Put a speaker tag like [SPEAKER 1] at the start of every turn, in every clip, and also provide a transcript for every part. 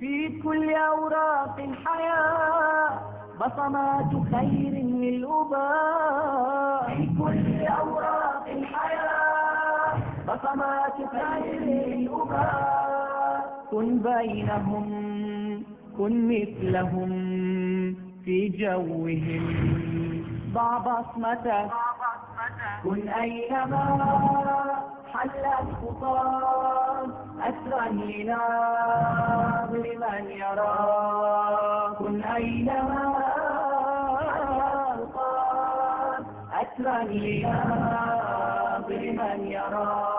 [SPEAKER 1] في كل أوراق الحياة بصمات خير للأباء في كل أوراق الحياة بصمات خير للأباء كن بينهم كن مثلهم في جوهم. ضع بصمتك. كن أينما حلت خطاك أسرا لناظر من يرى كن أينما حلت خطاك أسرا لناظر من يرى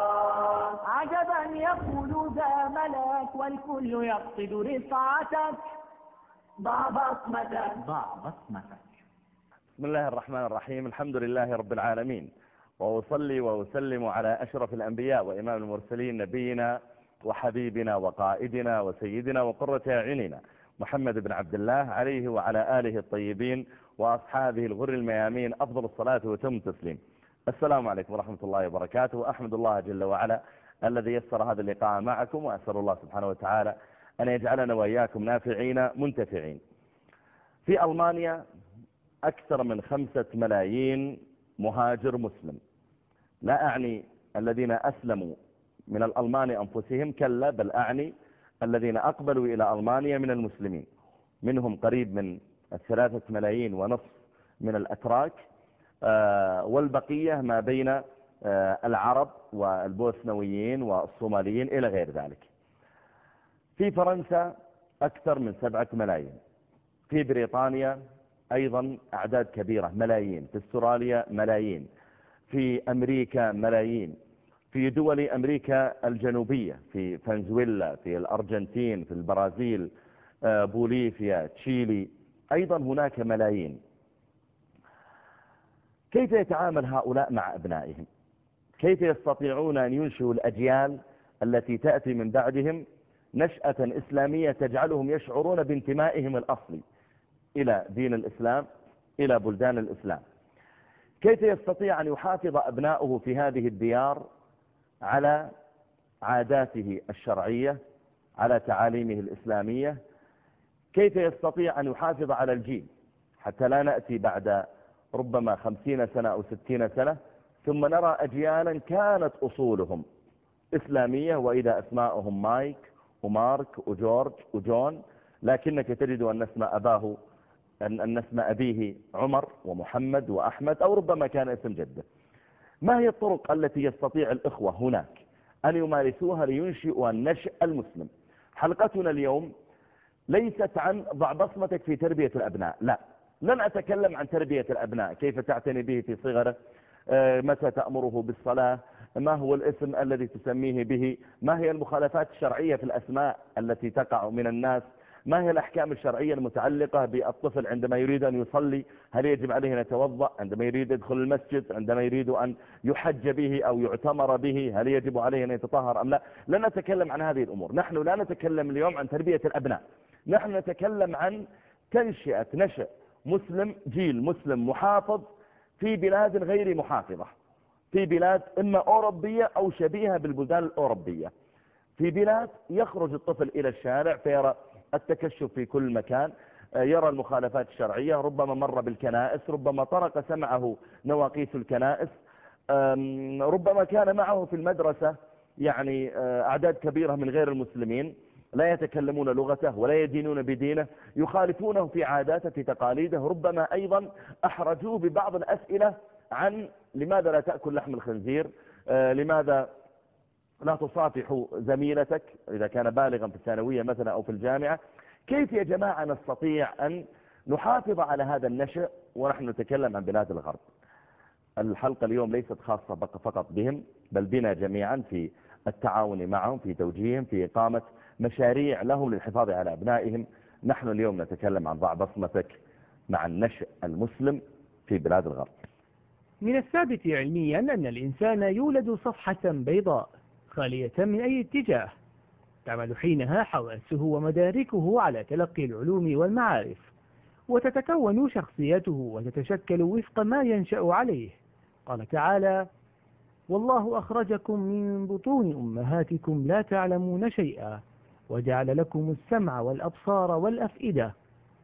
[SPEAKER 1] عجبا يقول ذا ملك والكل يقصد رفعتك ضع بصمتك. ضع بصمتك.
[SPEAKER 2] بسم الله الرحمن الرحيم. الحمد لله رب العالمين. وأصلي وأسلم على أشرف الأنبياء وإمام المرسلين نبينا وحبيبنا وقائدنا وسيدنا وقرة أعيننا محمد بن عبد الله عليه وعلى آله الطيبين وأصحابه الغر الميامين. أفضل الصلاة وتم التسليم. السلام عليكم ورحمة الله وبركاته. أحمد الله جل وعلا الذي يسر هذا اللقاء معكم وأسأل الله سبحانه وتعالى أن يجعلنا وإياكم نافعين منتفعين. في ألمانيا أكثر من خمسة ملايين مهاجر مسلم. لا أعني الذين أسلموا من الألمان أنفسهم كلا بل أعني الذين أقبلوا إلى ألمانيا من المسلمين. منهم قريب من الثلاثة ملايين ونصف من الأتراك. آه، والبقية ما بين آه، العرب والبوسنويين والصوماليين إلى غير ذلك. في فرنسا أكثر من سبعة ملايين. في بريطانيا أيضا أعداد كبيرة ملايين. في أستراليا ملايين. في أمريكا ملايين في دول أمريكا الجنوبية في فنزويلا في الأرجنتين في البرازيل آه، بوليفيا تشيلي أيضا هناك ملايين. كيف يتعامل هؤلاء مع أبنائهم؟ كيف يستطيعون أن ينشئوا الأجيال التي تأتي من بعدهم؟ نشأة إسلامية تجعلهم يشعرون بانتمائهم الأصلي إلى دين الإسلام إلى بلدان الإسلام. كيف يستطيع أن يحافظ أبناؤه في هذه الديار على عاداته الشرعية على تعاليمه الإسلامية؟ كيف يستطيع أن يحافظ على الجيل؟ حتى لا نأتي بعد ربما خمسين سنة أو ستين سنة ثم نرى أجيالا كانت أصولهم إسلامية وإذا أسماءهم مايك ومارك وجورج وجون لكنك تجد أن اسم أباه أن, اسم أبيه عمر ومحمد وأحمد أو ربما كان اسم جده. ما هي الطرق التي يستطيع الإخوة هناك أن يمارسوها لينشئوا النشء المسلم؟ حلقتنا اليوم ليست عن ضع بصمتك في تربية الأبناء لا. لن أتكلم عن تربية الأبناء كيف تعتني به في صغره آه، متى تأمره بالصلاة ما هو الاسم الذي تسميه به ما هي المخالفات الشرعية في الأسماء التي تقع من الناس ما هي الأحكام الشرعية المتعلقة بالطفل عندما يريد أن يصلي؟ هل يجب عليه أن يتوضأ عندما يريد يدخل المسجد عندما يريد أن يحج به أو يعتمر به؟ هل يجب عليه أن يتطهر أم لا؟ لن نتكلم عن هذه الأمور. نحن لا نتكلم اليوم عن تربية الأبناء. نحن نتكلم عن تنشئة نشأ مسلم جيل مسلم محافظ في بلاد غير محافظة في بلاد إما أوروبية أو شبيهة بالبلدان الأوروبية. في بلاد يخرج الطفل إلى الشارع فيرى التكشف في كل مكان آه، يرى المخالفات الشرعية ربما مر بالكنائس ربما طرق سمعه نواقيس الكنائس ربما كان معه في المدرسة يعني آه، أعداد كبيرة من غير المسلمين لا يتكلمون لغته ولا يدينون بدينه يخالفونه في عاداته في تقاليده ربما أيضا أحرجوه ببعض الأسئلة عن لماذا لا تأكل لحم الخنزير آه، لماذا لا تصافح زميلتك إذا كان بالغا في الثانوية مثلا أو في الجامعة. كيف يا جماعة نستطيع أن نحافظ على هذا النشأ ونحن نتكلم عن بلاد الغرب؟ الحلقة اليوم ليست خاصة فقط بهم بل بنا جميعا في التعاون معهم في توجيههم في إقامة مشاريع لهم للحفاظ على أبنائهم. نحن اليوم نتكلم عن ضع بصمتك مع النشأ المسلم في بلاد الغرب.
[SPEAKER 3] من الثابت علميا أن الإنسان يولد صفحة بيضاء. خالية من أي اتجاه تعمل حينها حواسه ومداركه على تلقي العلوم والمعارف وتتكون شخصيته وتتشكل وفق ما ينشأ عليه. قال تعالى والله أخرجكم من بطون أمهاتكم لا تعلمون شيئا وجعل لكم السمع والأبصار والأفئدة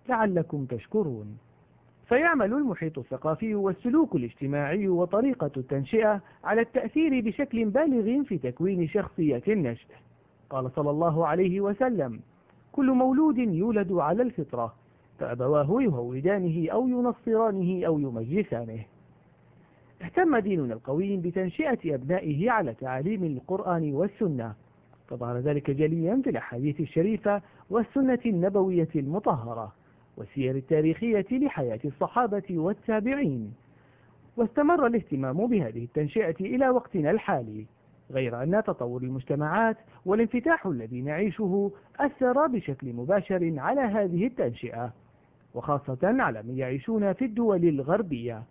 [SPEAKER 3] لعلكم تشكرون. فيعمل المحيط الثقافي والسلوك الاجتماعي وطريقة التنشئة على التأثير بشكل بالغ في تكوين شخصية النشء قال صلى الله عليه وسلم كل مولود يولد على الفطرة فأبواه يهودانه أو ينصرانه أو يمجسانه. اهتم ديننا القويم بتنشئة أبنائه على تعاليم القرآن والسنة فظهر ذلك جليا في الأحاديث الشريفة والسنة النبوية المطهرة. والسير التاريخية لحياة الصحابة والتابعين. واستمر الاهتمام بهذه التنشئة إلى وقتنا الحالي غير أن تطور المجتمعات والانفتاح الذي نعيشه أثر بشكل مباشر على هذه التنشئة وخاصة على من يعيشون في الدول الغربية.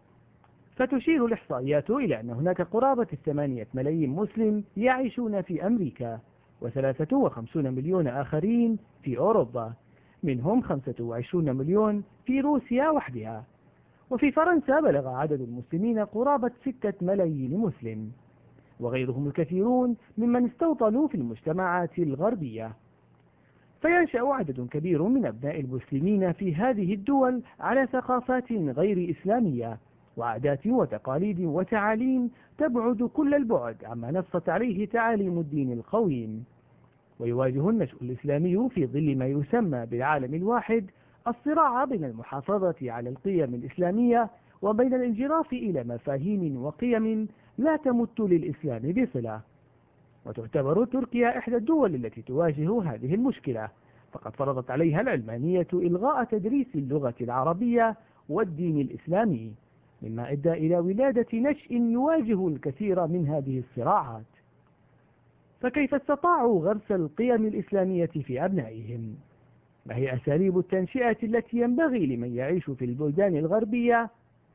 [SPEAKER 3] فتشير الإحصائيات إلى أن هناك قرابة الثمانية ملايين مسلم يعيشون في أمريكا وثلاثة وخمسون مليون آخرين في أوروبا. منهم 25 مليون في روسيا وحدها. وفي فرنسا بلغ عدد المسلمين قرابة ستة ملايين مسلم. وغيرهم الكثيرون ممن استوطنوا في المجتمعات الغربية. فينشأ عدد كبير من أبناء المسلمين في هذه الدول على ثقافات غير إسلامية وعادات وتقاليد وتعاليم تبعد كل البعد عما نصت عليه تعاليم الدين القويم. ويواجه النشء الإسلامي في ظل ما يسمى بالعالم الواحد الصراع بين المحافظة على القيم الإسلامية وبين الانجراف إلى مفاهيم وقيم لا تمت للإسلام بصلة. وتعتبر تركيا إحدى الدول التي تواجه هذه المشكلة. فقد فرضت عليها العلمانية إلغاء تدريس اللغة العربية والدين الإسلامي مما أدى إلى ولادة نشء يواجه الكثير من هذه الصراعات. فكيف استطاعوا غرس القيم الإسلامية في أبنائهم؟ ما هي أساليب التنشئة التي ينبغي لمن يعيش في البلدان الغربية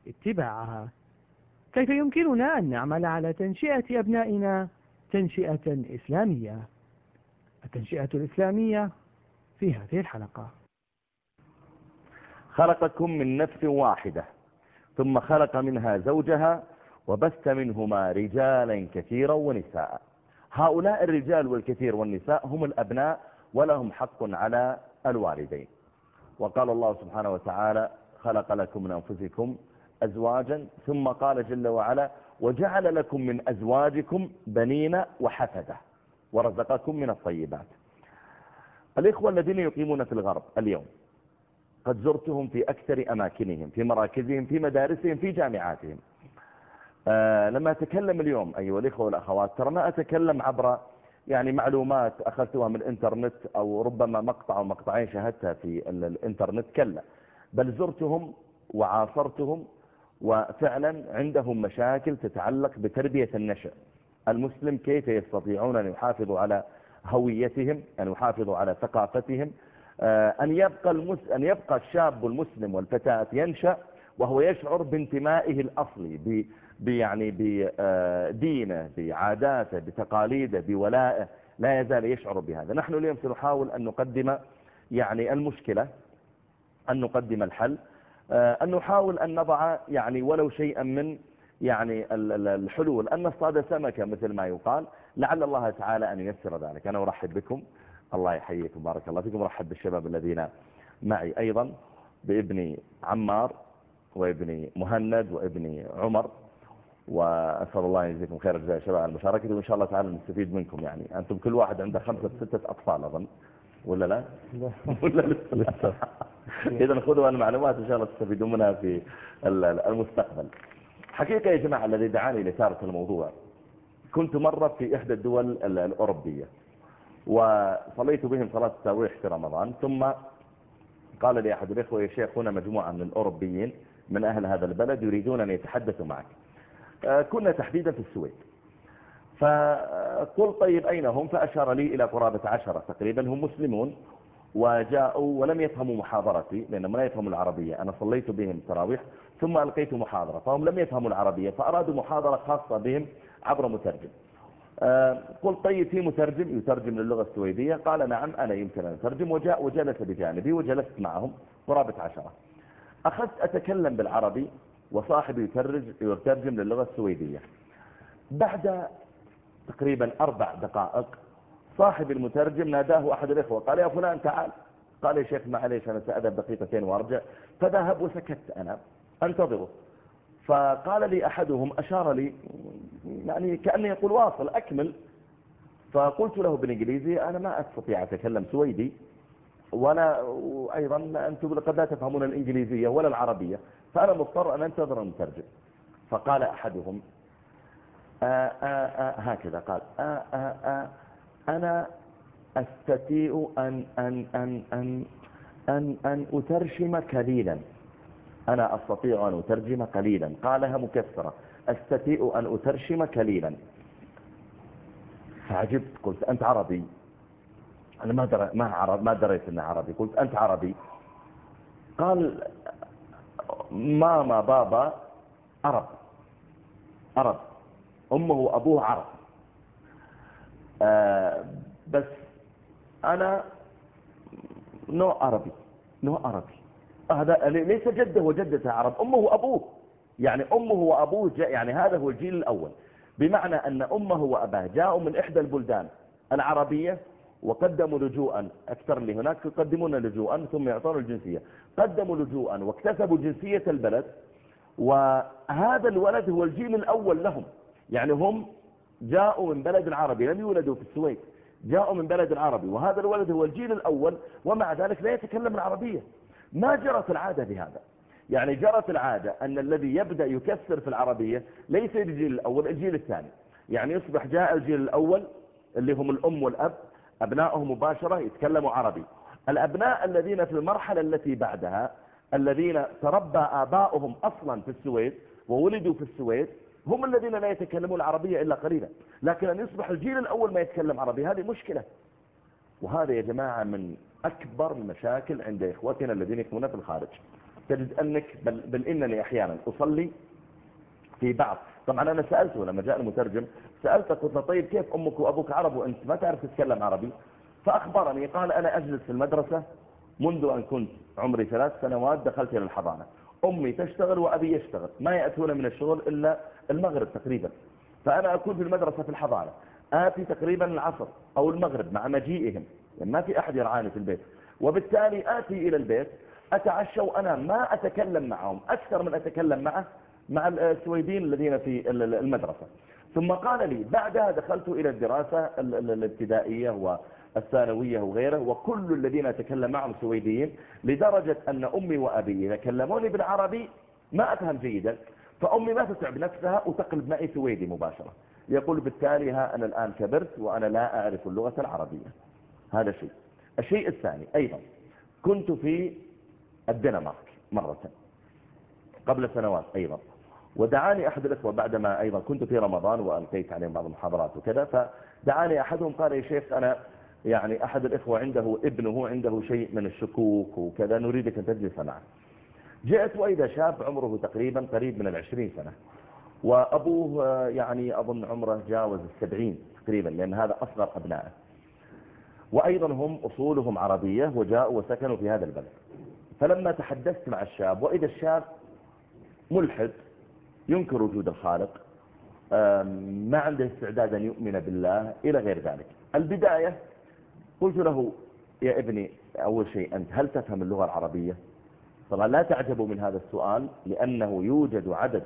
[SPEAKER 3] اتباعها؟ كيف يمكننا أن نعمل على تنشئة أبنائنا تنشئة إسلامية؟ التنشئة الإسلامية في هذه الحلقة.
[SPEAKER 2] خلقكم من نفس واحدة ثم خلق منها زوجها وبث منهما رجالا كثيرا ونساء. هؤلاء الرجال والكثير والنساء هم الأبناء ولهم حق على الوالدين. وقال الله سبحانه وتعالى خلق لكم من أنفسكم أزواجا ثم قال جل وعلا وجعل لكم من أزواجكم بنين وحفدة ورزقكم من الطيبات. الإخوة الذين يقيمون في الغرب اليوم قد زرتهم في أكثر أماكنهم في مراكزهم في مدارسهم في جامعاتهم. آه لما أتكلم اليوم أيها الإخوة والأخوات ترى ما أتكلم عبر يعني معلومات أخذتها من الإنترنت أو ربما مقطع أو مقطعين شاهدتها في الإنترنت كلا بل زرتهم وعاصرتهم وفعلا عندهم مشاكل تتعلق بتربية النشأ المسلم كيف يستطيعون أن يحافظوا على هويتهم أن يحافظوا على ثقافتهم آه، أن يبقى, المس... أن يبقى الشاب المسلم والفتاة ينشأ وهو يشعر بانتمائه الأصلي. يعني بدينه بعاداته بتقاليده بولائه لا يزال يشعر بهذا. نحن اليوم سنحاول أن نقدم يعني المشكلة أن نقدم الحل آه، أن نحاول أن نضع يعني ولو شيئا من يعني الحلول. أن نصطاد سمكة مثل ما يقال. لعل الله تعالى أن ييسر ذلك. أنا أرحب بكم. الله يحييكم. بارك الله فيكم. أرحب بالشباب الذين معي أيضا بابني عمار وابني مهند وابني عمر. وأسأل الله يجزيكم خير الجزاء شباب على المشاركة. وإن شاء الله تعالى نستفيد منكم يعني. أنتم كل واحد عنده خمسة ستة أطفال أظن. ولا لا؟ ولا لسه. إذا خذوا المعلومات إن شاء الله تستفيدون منها في المستقبل. حقيقة يا جماعة الذي دعاني لإثارة الموضوع كنت مرة في إحدى الدول الأوروبية وصليت بهم صلاة التراويح في رمضان. ثم قال لي أحد الإخوة يا شيخ هنا مجموعة من الأوروبيين من أهل هذا البلد يريدون أن يتحدثوا معك. كنا تحديدا في السويد. فقلت طيب أين هم؟ فأشار لي إلى قرابة عشرة تقريبا هم مسلمون وجاءوا ولم يفهموا محاضرتي لأنهم لا يفهموا العربية. أنا صليت بهم تراويح ثم ألقيت محاضرة فهم لم يفهموا العربية فأرادوا محاضرة خاصة بهم عبر مترجم. آه، قلت طيب في مترجم يترجم للغة السويدية؟ قال نعم أنا يمكن أن أترجم وجاء وجلس بجانبي وجلست معهم قرابة عشرة. أخذت أتكلم بالعربي وصاحبي يترجم للغة السويدية. بعد تقريبا أربع دقائق صاحب المترجم ناداه أحد الإخوة قال يا فلان تعال. قال يا شيخ معليش أنا سأذهب دقيقتين وأرجع. فذهب وسكت. أنا أنتظره. فقال لي أحدهم أشار لي يعني كأنه يقول واصل أكمل. فقلت له بالإنجليزي أنا ما أستطيع أتكلم سويدي. ولا أيضا أنتم قد لا تفهمون الإنجليزية ولا العربية فأنا مضطر أن أنتظر المترجم. فقال أحدهم آآ آه، آآ آه، آه، هكذا قال آآ أنا أستطيع أن, أن, أن, أن, أن, أن أترجم قليلا. أنا أستطيع أن أترجم قليلا. قالها مكسرة أستطيع أن أترجم قليلا. فعجبت قلت أنت عربي. أنا ما در... ما عرب ما دريت أنه عربي. قلت أنت عربي. قال ماما بابا عرب. عرب. أمه وأبوه عرب. آه بس أنا نوع عربي. نوع عربي. هذا ليس جده وجدته عرب أمه وأبوه. يعني أمه وأبوه يعني هذا هو الجيل الأول. بمعنى أن أمه وأباه جاءوا من إحدى البلدان العربية وقدموا لجوءا. أكثر اللي هناك يقدمون لجوءا ثم يعطون الجنسية. قدموا لجوءا واكتسبوا جنسية البلد وهذا الولد هو الجيل الأول لهم. يعني هم جاءوا من بلد عربي لم يولدوا في السويد. جاءوا من بلد عربي وهذا الولد هو الجيل الأول ومع ذلك لا يتكلم العربية. ما جرت العادة بهذا؟ يعني جرت العادة أن الذي يبدأ يكسر في العربية ليس الجيل الأول الجيل الثاني. يعني يصبح جاء الجيل الأول اللي هم الأم والأب أبنائهم مباشرة يتكلموا عربي. الأبناء الذين في المرحلة التي بعدها الذين تربى آباؤهم أصلا في السويد وولدوا في السويد هم الذين لا يتكلمون العربية إلا قليلا. لكن أن يصبح الجيل الأول ما يتكلم عربي هذه مشكلة. وهذا يا جماعة من أكبر المشاكل عند إخوتنا الذين يكونون في الخارج. تجد أنك بل, بل إنني أحيانا أصلي في بعض. طبعا أنا سألته لما جاء المترجم سألته قلت له طيب كيف أمك وأبوك عرب وأنت ما تعرف تتكلم عربي. فأخبرني قال أنا أجلس في المدرسة منذ أن كنت عمري ثلاث سنوات دخلت إلى الحضانة. أمي تشتغل وأبي يشتغل ما يأتون من الشغل إلا المغرب تقريبا. فأنا أكون في المدرسة في الحضانة آتي تقريبا العصر أو المغرب مع مجيئهم يعني ما في أحد يرعاني في البيت. وبالتالي آتي إلى البيت أتعشى وأنا ما أتكلم معهم أكثر من أتكلم معه مع السويدين الذين في المدرسة. ثم قال لي بعدها دخلت إلى الدراسة الابتدائية والثانوية وغيره وكل الذين أتكلم معهم سويديين لدرجة أن أمي وأبي إذا كلموني بالعربي ما أفهم جيدا فأمي ما تتعب نفسها وتقلب معي سويدي مباشرة. يقول بالتالي ها أنا الآن كبرت وأنا لا أعرف اللغة العربية. هذا شيء. الشيء الثاني أيضا كنت في الدنمارك مرة قبل سنوات أيضا. ودعاني أحد الأخوة بعدما أيضا كنت في رمضان وألقيت عليهم بعض المحاضرات وكذا فدعاني أحدهم قال يا شيخ أنا يعني أحد الإخوة عنده ابنه عنده شيء من الشكوك وكذا نريدك أن تجلس معه. جئت وإذا شاب عمره تقريبا قريب من العشرين سنة وأبوه يعني أظن عمره جاوز السبعين تقريبا لأن هذا أصغر أبنائه. وأيضا هم أصولهم عربية وجاءوا وسكنوا في هذا البلد. فلما تحدثت مع الشاب وإذا الشاب ملحد ينكر وجود الخالق ما عنده استعداد أن يؤمن بالله إلى غير ذلك. البداية قلت له يا ابني أول شيء أنت هل تفهم اللغة العربية؟ طبعا لا تعجبوا من هذا السؤال لأنه يوجد عدد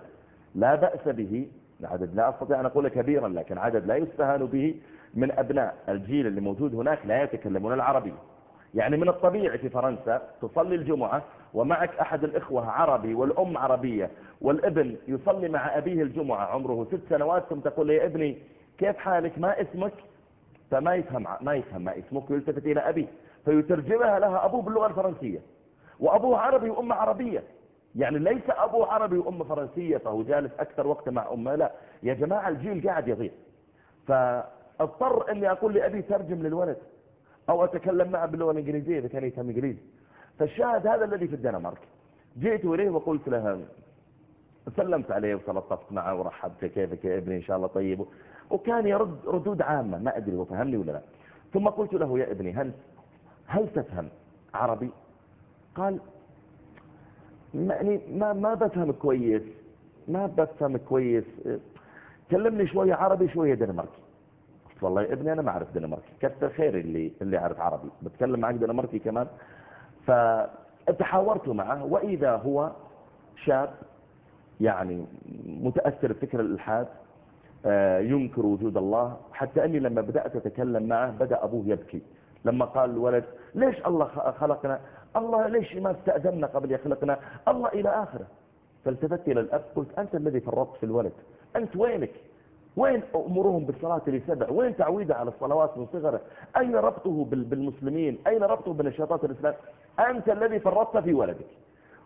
[SPEAKER 2] لا بأس به عدد لا أستطيع أن أقول كبيرا لكن عدد لا يستهان به من أبناء الجيل اللي موجود هناك لا يتكلمون العربية يعني من الطبيعي في فرنسا تصلي الجمعة ومعك أحد الإخوة عربي والأم عربية والابن يصلي مع أبيه الجمعة عمره ست سنوات ثم تقول لي يا ابني كيف حالك؟ ما اسمك؟ فما يفهم ما يفهم ما اسمك ويلتفت إلى أبيه فيترجمها لها أبوه باللغة الفرنسية وأبوه عربي وأمه عربية. يعني ليس أبوه عربي وأمه فرنسية فهو جالس أكثر وقت مع أمه لا. يا جماعة الجيل قاعد يضيع. فاضطر أني أقول لأبي ترجم للولد. أو أتكلم معه باللغة الإنجليزية إذا كان يفهم إنجليزي. فالشاهد هذا الذي في الدنمارك. جئت إليه وقلت له سلمت عليه وتلطفت معه ورحبت كيفك يا ابني؟ إن شاء الله طيب. وكان يرد ردود عامة ما أدري هو فهمني ولا لا. ثم قلت له يا ابني هل هل تفهم عربي؟ قال يعني ما ما بفهم كويس ما بفهم كويس. كلمني شوية عربي شوية دنماركي. والله ابني أنا ما أعرف دنماركي كثر خير اللي اللي أعرف عربي بتكلم معك دنماركي كمان. فتحاورت معه وإذا هو شاب يعني متأثر بفكر الإلحاد آه، ينكر وجود الله حتى أني لما بدأت أتكلم معه بدأ أبوه يبكي. لما قال الولد ليش الله خلقنا؟ الله ليش ما استأذننا قبل يخلقنا؟ الله إلى آخره. فالتفت إلى الأب قلت أنت الذي فرطت في الولد أنت وينك؟ وين أمرهم بالصلاة لسبع؟ وين تعويده على الصلوات من صغره؟ أين ربطه بالمسلمين؟ أين ربطه بنشاطات الإسلام أنت الذي فرطت في ولدك.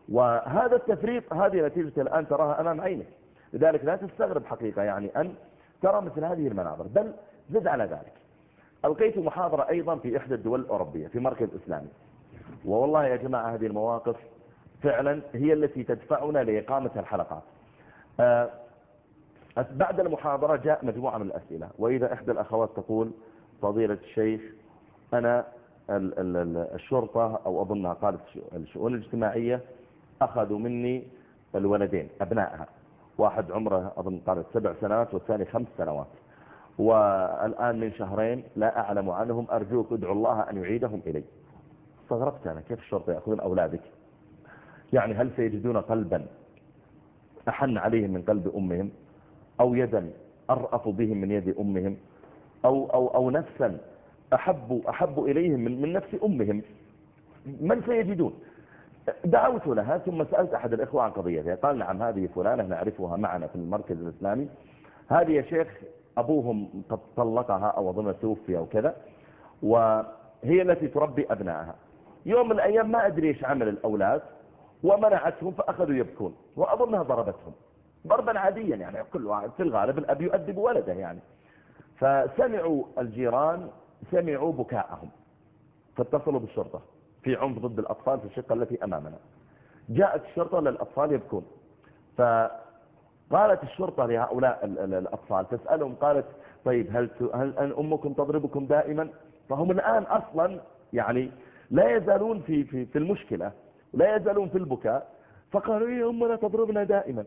[SPEAKER 2] وهذا التفريط هذه نتيجة الآن تراها أمام عينك. لذلك لا تستغرب حقيقة يعني أن ترى مثل هذه المناظر بل زد على ذلك. ألقيت محاضرة أيضا في إحدى الدول الأوروبية في مركز إسلامي. والله يا جماعة هذه المواقف فعلا هي التي تدفعنا لإقامة الحلقات. آه، بعد المحاضرة جاء مجموعة من الأسئلة. وإذا إحدى الأخوات تقول فضيلة الشيخ أنا الشرطة أو أظنها قالت الشؤون الاجتماعية أخذوا مني الولدين أبنائها. واحد عمره أظن قالت سبع سنوات والثاني خمس سنوات. والآن من شهرين لا أعلم عنهم أرجوك ادعو الله أن يعيدهم إلي. استغربت أنا كيف الشرطة يأخذون أولادك؟ يعني هل سيجدون قلبا أحن عليهم من قلب أمهم؟ أو يدا أرأف بهم من يد أمهم أو, أو, أو نفسا أحب, أحب إليهم من, من نفس أمهم. من سيجدون؟ دعوت لها ثم سألت أحد الإخوة عن قضيتها. قال نعم هذه فلانة نعرفها معنا في المركز الإسلامي. هذه يا شيخ أبوهم قد طلقها أو أظن توفي أو كذا وهي التي تربي أبنائها. يوم من الأيام ما أدري إيش عمل الأولاد ومنعتهم فأخذوا يبكون وأظنها ضربتهم. ضربا عاديا يعني كل في الغالب الأب يؤدب ولده يعني. فسمعوا الجيران سمعوا بكاءهم فاتصلوا بالشرطة في عنف ضد الأطفال في الشقة التي أمامنا. جاءت الشرطة للأطفال يبكون. فقالت الشرطة لهؤلاء الأطفال تسألهم قالت طيب هل, هل أمكم تضربكم دائما؟ فهم الآن أصلا يعني لا يزالون في, في, في المشكلة لا يزالون في البكاء. فقالوا إيه أمنا تضربنا دائما.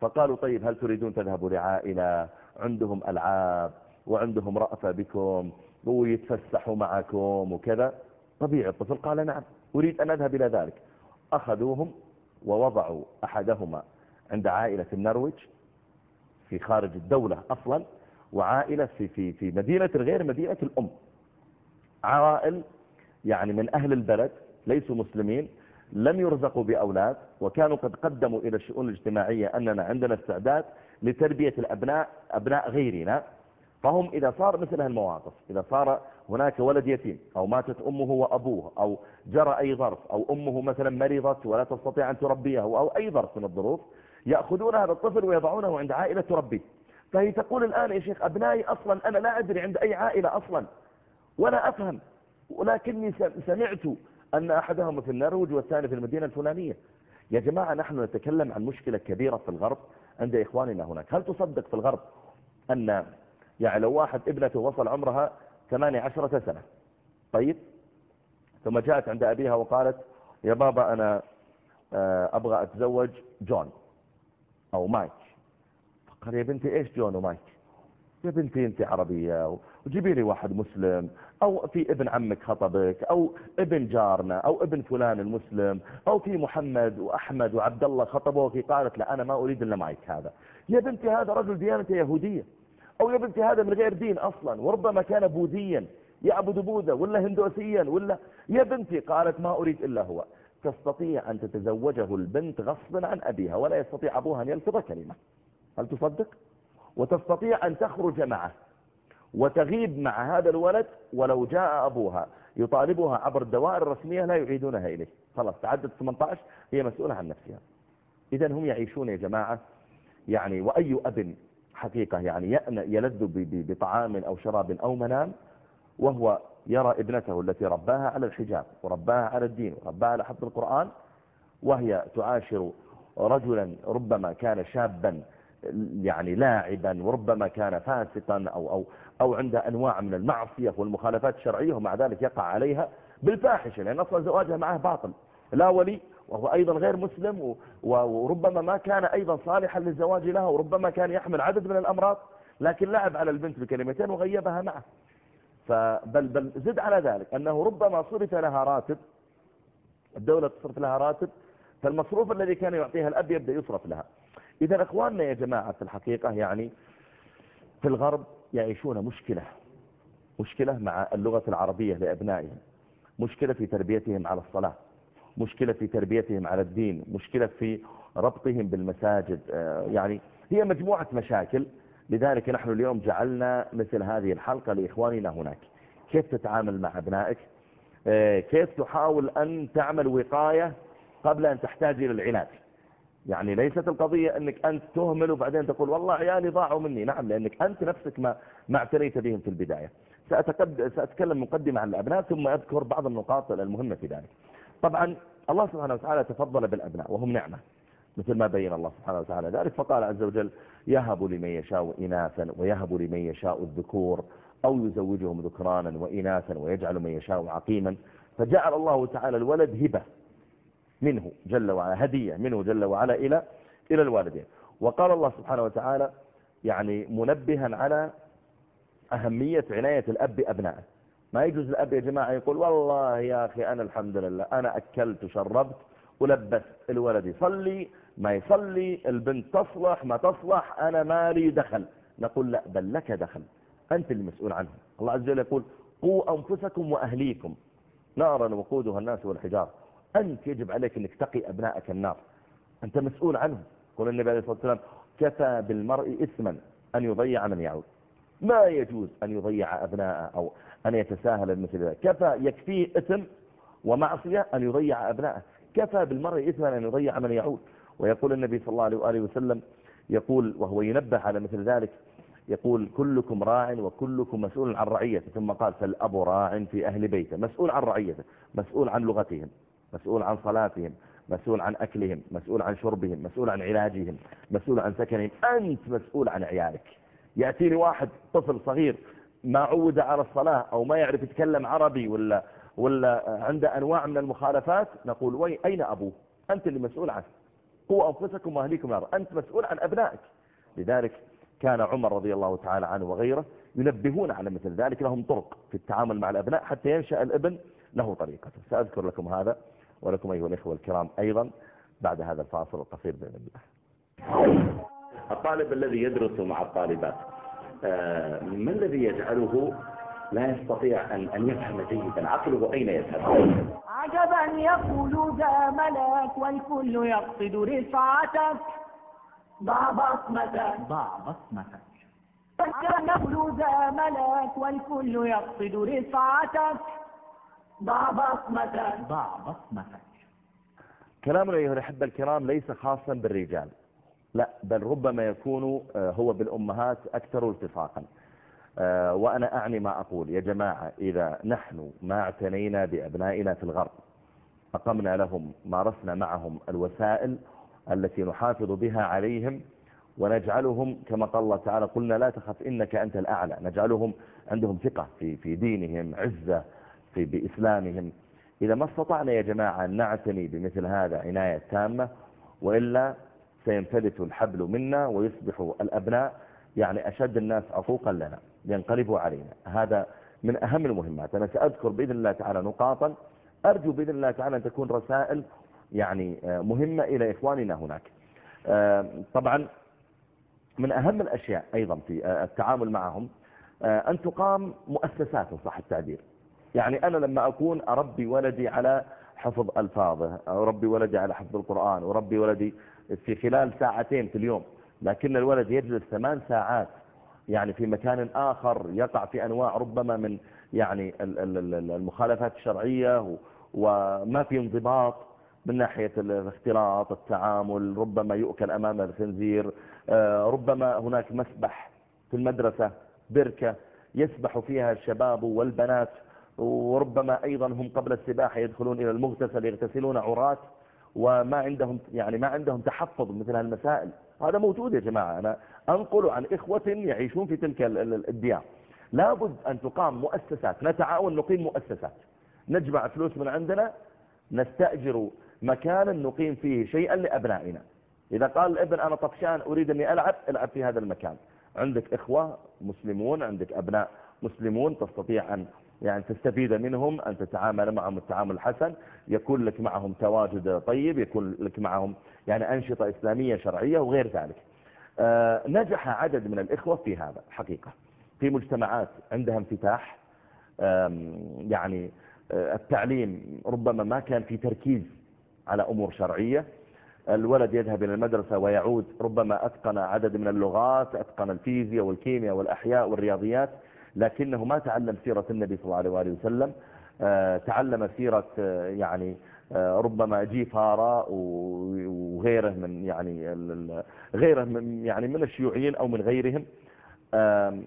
[SPEAKER 2] فقالوا طيب هل تريدون تذهبوا لعائلة؟ عندهم ألعاب وعندهم رأفة بكم ويتفسحوا معكم وكذا. طبيعي الطفل قال نعم أريد أن أذهب إلى ذلك. أخذوهم ووضعوا أحدهما عند عائلة النرويج في خارج الدولة أصلا وعائلة في, في, في مدينة غير مدينة الأم. عوائل يعني من أهل البلد ليسوا مسلمين لم يرزقوا بأولاد وكانوا قد قدموا إلى الشؤون الاجتماعية أننا عندنا استعداد لتربية الأبناء أبناء غيرنا. فهم إذا صار مثل هالمواقف إذا صار هناك ولد يتيم أو ماتت أمه وأبوه أو جرى أي ظرف أو أمه مثلا مرضت ولا تستطيع أن تربيه أو أي ظرف من الظروف يأخذون هذا الطفل ويضعونه عند عائلة تربيه فهي تقول الآن يا شيخ أبنائي أصلا أنا لا أدري عند أي عائلة أصلا ولا أفهم ولكني سمعت أن أحدهم في النرويج والثاني في المدينة الفلانية. يا جماعة نحن نتكلم عن مشكلة كبيرة في الغرب عند إخواننا هناك. هل تصدق في الغرب أن يعني لو واحد ابنته وصل عمرها ثمانية عشرة سنة طيب؟ ثم جاءت عند أبيها وقالت يا بابا أنا آه، أبغى أتزوج جون أو مايك. فقال يا بنتي إيش جون ومايك؟ يا بنتي أنت عربية وجيبي لي واحد مسلم أو في ابن عمك خطبك أو ابن جارنا أو ابن فلان المسلم أو في محمد وأحمد وعبد الله خطبوك قالت لا أنا ما أريد إلا مايك هذا. يا بنتي هذا رجل ديانته يهودية أو يا بنتي هذا من غير دين أصلا وربما كان بوذيا يعبد بوذا ولا هندوسيا ولا يا بنتي قالت ما أريد إلا هو. تستطيع أن تتزوجه البنت غصبا عن أبيها ولا يستطيع أبوها أن يلفظ كلمة. هل تصدق؟ وتستطيع أن تخرج معه. وتغيب مع هذا الولد ولو جاء أبوها يطالبها عبر الدوائر الرسمية لا يعيدونها إليه. خلاص تعدد 18 هي مسؤولة عن نفسها. إذا هم يعيشون يا جماعة يعني وأي أب حقيقة يعني يلذ بطعام أو شراب أو منام وهو يرى ابنته التي رباها على الحجاب ورباها على الدين ورباها على حفظ القرآن وهي تعاشر رجلا ربما كان شابا يعني لاعبا وربما كان فاسقا أو, أو, أو عند أنواع من المعصية والمخالفات الشرعية ومع ذلك يقع عليها بالفاحشة لأن أصلا زواجها معه باطل لا ولي وهو أيضا غير مسلم وربما ما كان أيضا صالحا للزواج لها وربما كان يحمل عدد من الأمراض لكن لعب على البنت بكلمتين وغيبها معه. فبل بل زد على ذلك أنه ربما صرف لها راتب الدولة تصرف لها راتب فالمصروف الذي كان يعطيها الأب يبدأ يصرف لها. إذا أخواننا يا جماعة في الحقيقة يعني في الغرب يعيشون مشكلة مشكلة مع اللغة العربية لأبنائهم مشكلة في تربيتهم على الصلاة مشكلة في تربيتهم على الدين مشكلة في ربطهم بالمساجد آه، يعني هي مجموعة مشاكل. لذلك نحن اليوم جعلنا مثل هذه الحلقة لإخواننا هناك. كيف تتعامل مع أبنائك؟ آه، كيف تحاول أن تعمل وقاية قبل أن تحتاج إلى العلاج؟ يعني ليست القضية أنك أنت تهمل وبعدين تقول والله عيالي ضاعوا مني. نعم لأنك أنت نفسك ما, ما اعتنيت بهم في البداية. سأتكلم مقدمة عن الأبناء ثم أذكر بعض النقاط المهمة في ذلك. طبعا الله سبحانه وتعالى تفضل بالأبناء وهم نعمة مثل ما بين الله سبحانه وتعالى ذلك. فقال عز وجل يهب لمن يشاء إناثا ويهب لمن يشاء الذكور أو يزوجهم ذكرانا وإناثا ويجعل من يشاء عقيما. فجعل الله تعالى الولد هبة. منه جل وعلا هدية منه جل وعلا إلى إلى الوالدين. وقال الله سبحانه وتعالى يعني منبها على أهمية عناية الأب بأبنائه. ما يجوز الأب يا جماعة يقول والله يا أخي أنا الحمد لله أنا أكلت وشربت ولبست الولد يصلي ما يصلي البنت تصلح ما تصلح أنا مالي دخل. نقول لا بل لك دخل. أنت المسؤول عنه. الله عز وجل يقول قوا أنفسكم وأهليكم. نارا وقودها الناس والحجار أنت يجب عليك أنك تقي أبنائك النار؟ أنت مسؤول عنهم. قول النبي عليه الصلاة والسلام كفى بالمرء إثما أن يضيع من يعود. ما يجوز أن يضيع أبناءه أو أن يتساهل مثل ذلك. كفى يكفيه إثم ومعصية أن يضيع أبناءه. كفى بالمرء إثما أن يضيع من يعود. ويقول النبي صلى الله عليه وآله وسلم يقول وهو ينبه على مثل ذلك يقول كلكم راع وكلكم مسؤول عن رعيته. ثم قال فالأب راع في أهل بيته. مسؤول عن رعيته مسؤول عن لغتهم. مسؤول عن صلاتهم مسؤول عن أكلهم مسؤول عن شربهم مسؤول عن علاجهم مسؤول عن سكنهم. أنت مسؤول عن عيالك. يأتيني واحد طفل صغير ما عود على الصلاة أو ما يعرف يتكلم عربي ولا, ولا عنده أنواع من المخالفات نقول وي أين أبوه؟ أنت اللي مسؤول عنه. قوا أنفسكم وأهليكم نار أنت مسؤول عن أبنائك. لذلك كان عمر رضي الله تعالى عنه وغيره ينبهون على مثل ذلك. لهم طرق في التعامل مع الأبناء حتى ينشأ الابن له طريقته سأذكر لكم هذا. ولكم أيها الإخوة الكرام أيضا بعد هذا الفاصل القصير بإذن الله. الطالب الذي يدرس مع الطالبات آه، ما الذي يجعله لا يستطيع أن, أن يفهم جيدا؟ عقله أين يذهب؟
[SPEAKER 1] عجبا يقول ذا ملاك والكل يقصد رفعتك. ضع بصمتك. ضع بصمتك. عجبا يقول ذا ملاك والكل يقصد رفعتك. ضع بصمتك بصمتك
[SPEAKER 2] كلامنا أيها الأحبة الكرام ليس خاصا بالرجال. لا بل ربما يكون آه، هو بالأمهات أكثر التصاقا آه، وأنا أعني ما أقول. يا جماعة إذا نحن ما اعتنينا بأبنائنا في الغرب أقمنا لهم مارسنا معهم الوسائل التي نحافظ بها عليهم ونجعلهم كما قال الله تعالى قلنا لا تخف إنك أنت الأعلى. نجعلهم عندهم ثقة في, في دينهم عزة في بإسلامهم. إذا ما استطعنا يا جماعة أن نعتني بمثل هذا عناية تامة وإلا سينفلت الحبل منا ويصبح الأبناء يعني أشد الناس عقوقا لنا ينقلبوا علينا. هذا من أهم المهمات. أنا سأذكر بإذن الله تعالى نقاطا. أرجو بإذن الله تعالى أن تكون رسائل يعني آه، مهمة إلى إخواننا هناك. آه، طبعا من أهم الأشياء أيضا في آه، التعامل معهم أن تقام مؤسسات صح التعبير. يعني أنا لما أكون أربي ولدي على حفظ ألفاظه أربي ولدي على حفظ القرآن وربي ولدي في خلال ساعتين في اليوم لكن الولد يجلس ثمان ساعات يعني في مكان آخر يقع في أنواع ربما من يعني المخالفات الشرعية وما في انضباط من ناحية الاختلاط التعامل ربما يؤكل أمام الخنزير آه، ربما هناك مسبح في المدرسة بركة يسبح فيها الشباب والبنات وربما أيضا هم قبل السباحة يدخلون إلى المغتسل يغتسلون عرات وما عندهم يعني ما عندهم تحفظ مثل هالمسائل. هذا موجود يا جماعة. أنا أنقل عن إخوة يعيشون في تلك الديار. لابد أن تقام مؤسسات نتعاون نقيم مؤسسات. نجمع فلوس من عندنا نستأجر مكانا نقيم فيه شيئا لأبنائنا. إذا قال الابن أنا طفشان أريد أني ألعب ألعب في هذا المكان. عندك إخوة مسلمون عندك أبناء مسلمون تستطيع أن يعني تستفيد منهم أن تتعامل معهم التعامل الحسن يكون لك معهم تواجد طيب يكون لك معهم يعني أنشطة إسلامية شرعية وغير ذلك. آه، نجح عدد من الإخوة في هذا حقيقة. في مجتمعات عندها انفتاح يعني آه، التعليم ربما ما كان في تركيز على أمور شرعية. الولد يذهب إلى المدرسة ويعود ربما أتقن عدد من اللغات أتقن الفيزياء والكيمياء والأحياء والرياضيات. لكنه ما تعلم سيرة النبي صلى الله عليه وسلم آه، تعلم سيرة آه، يعني آه، ربما جيفارا وغيره من يعني غيره من يعني من الشيوعيين أو من غيرهم.